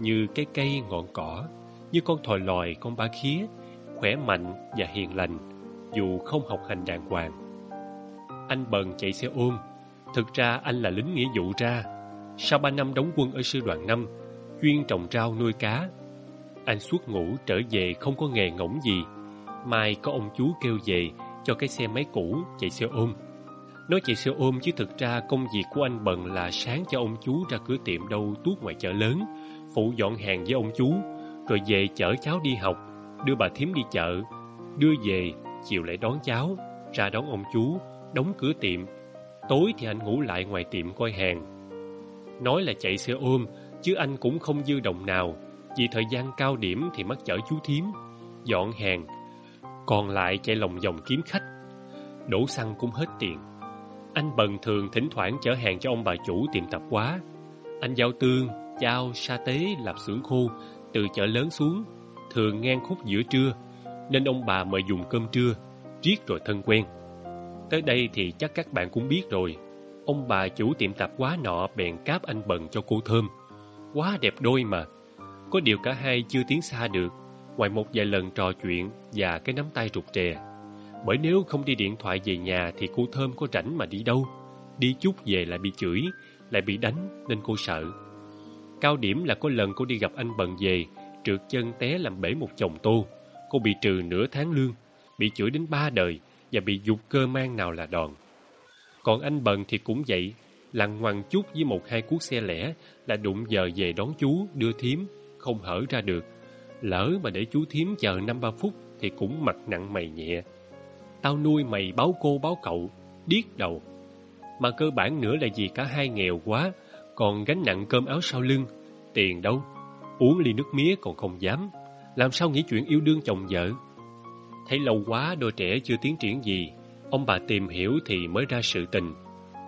Như cái cây ngọn cỏ, như con thòi lòi, con ba khía, khỏe mạnh và hiền lành, dù không học hành đàng hoàng. Anh Bần chạy xe ôm, thực ra anh là lính nghĩa vụ ra. Sau ba năm đóng quân ở sư đoàn 5, chuyên trồng rau nuôi cá. Anh suốt ngủ trở về không có nghề ngỗng gì. Mai có ông chú kêu về cho cái xe máy cũ chạy xe ôm. Nói chạy xe ôm chứ thực ra công việc của anh bận là sáng cho ông chú ra cửa tiệm đâu tuốt ngoài chợ lớn, phụ dọn hàng với ông chú, rồi về chở cháu đi học, đưa bà thím đi chợ, đưa về, chiều lại đón cháu, ra đón ông chú, đóng cửa tiệm. Tối thì anh ngủ lại ngoài tiệm coi hàng. Nói là chạy xe ôm, chứ anh cũng không dư đồng nào, vì thời gian cao điểm thì mắc chở chú thím, dọn hàng, còn lại chạy lòng vòng kiếm khách. Đổ xăng cũng hết tiền. Anh bần thường thỉnh thoảng chở hàng cho ông bà chủ tiệm tạp hóa. Anh giao tương, chao, sa tế, lạp xưởng khô từ chợ lớn xuống, thường ngang khúc giữa trưa, nên ông bà mời dùng cơm trưa, riết rồi thân quen. Tới đây thì chắc các bạn cũng biết rồi. Ông bà chủ tiệm tạp hóa nọ bèn cáp anh bần cho cô Thơm. Quá đẹp đôi mà. Có điều cả hai chưa tiến xa được, ngoài một vài lần trò chuyện và cái nắm tay rụt rè. Bởi nếu không đi điện thoại về nhà thì cô Thơm có rảnh mà đi đâu. Đi chút về lại bị chửi, lại bị đánh nên cô sợ. Cao điểm là có lần cô đi gặp anh bần về, trượt chân té làm bể một chồng tô. Cô bị trừ nửa tháng lương, bị chửi đến ba đời và bị dục cơ mang nào là đòn. Còn anh bần thì cũng vậy, lằng ngoằng chút với một hai cuốc xe lẻ là đụng giờ về đón chú, đưa thím, không hở ra được. Lỡ mà để chú thím chờ năm ba phút thì cũng mặt nặng mày nhẹ. Tao nuôi mày báo cô báo cậu, điếc đầu. Mà cơ bản nữa là vì cả hai nghèo quá, còn gánh nặng cơm áo sau lưng, tiền đâu. Uống ly nước mía còn không dám, làm sao nghĩ chuyện yêu đương chồng vợ. Thấy lâu quá đôi trẻ chưa tiến triển gì, ông bà tìm hiểu thì mới ra sự tình.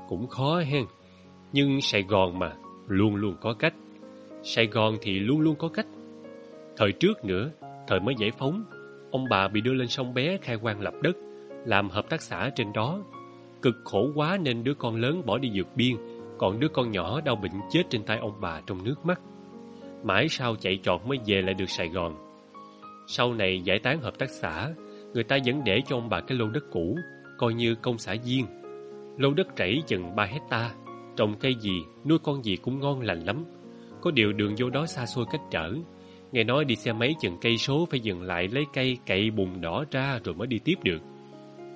Cũng khó hen, nhưng Sài Gòn mà, luôn luôn có cách. Sài Gòn thì luôn luôn có cách. Thời trước nữa, thời mới giải phóng, ông bà bị đưa lên sông Bé khai quang lập đất, làm hợp tác xã trên đó. Cực khổ quá nên đứa con lớn bỏ đi vượt biên, còn đứa con nhỏ đau bệnh chết trên tay ông bà trong nước mắt. Mãi sau chạy trọt mới về lại được Sài Gòn. Sau này giải tán hợp tác xã, người ta vẫn để cho ông bà cái lô đất cũ, coi như công xã viên. Lô đất rẫy chừng 3 hecta, trồng cây gì, nuôi con gì cũng ngon lành lắm. Có điều đường vô đó xa xôi cách trở. Nghe nói đi xe máy chừng cây số phải dừng lại lấy cây cậy bùn đỏ ra rồi mới đi tiếp được.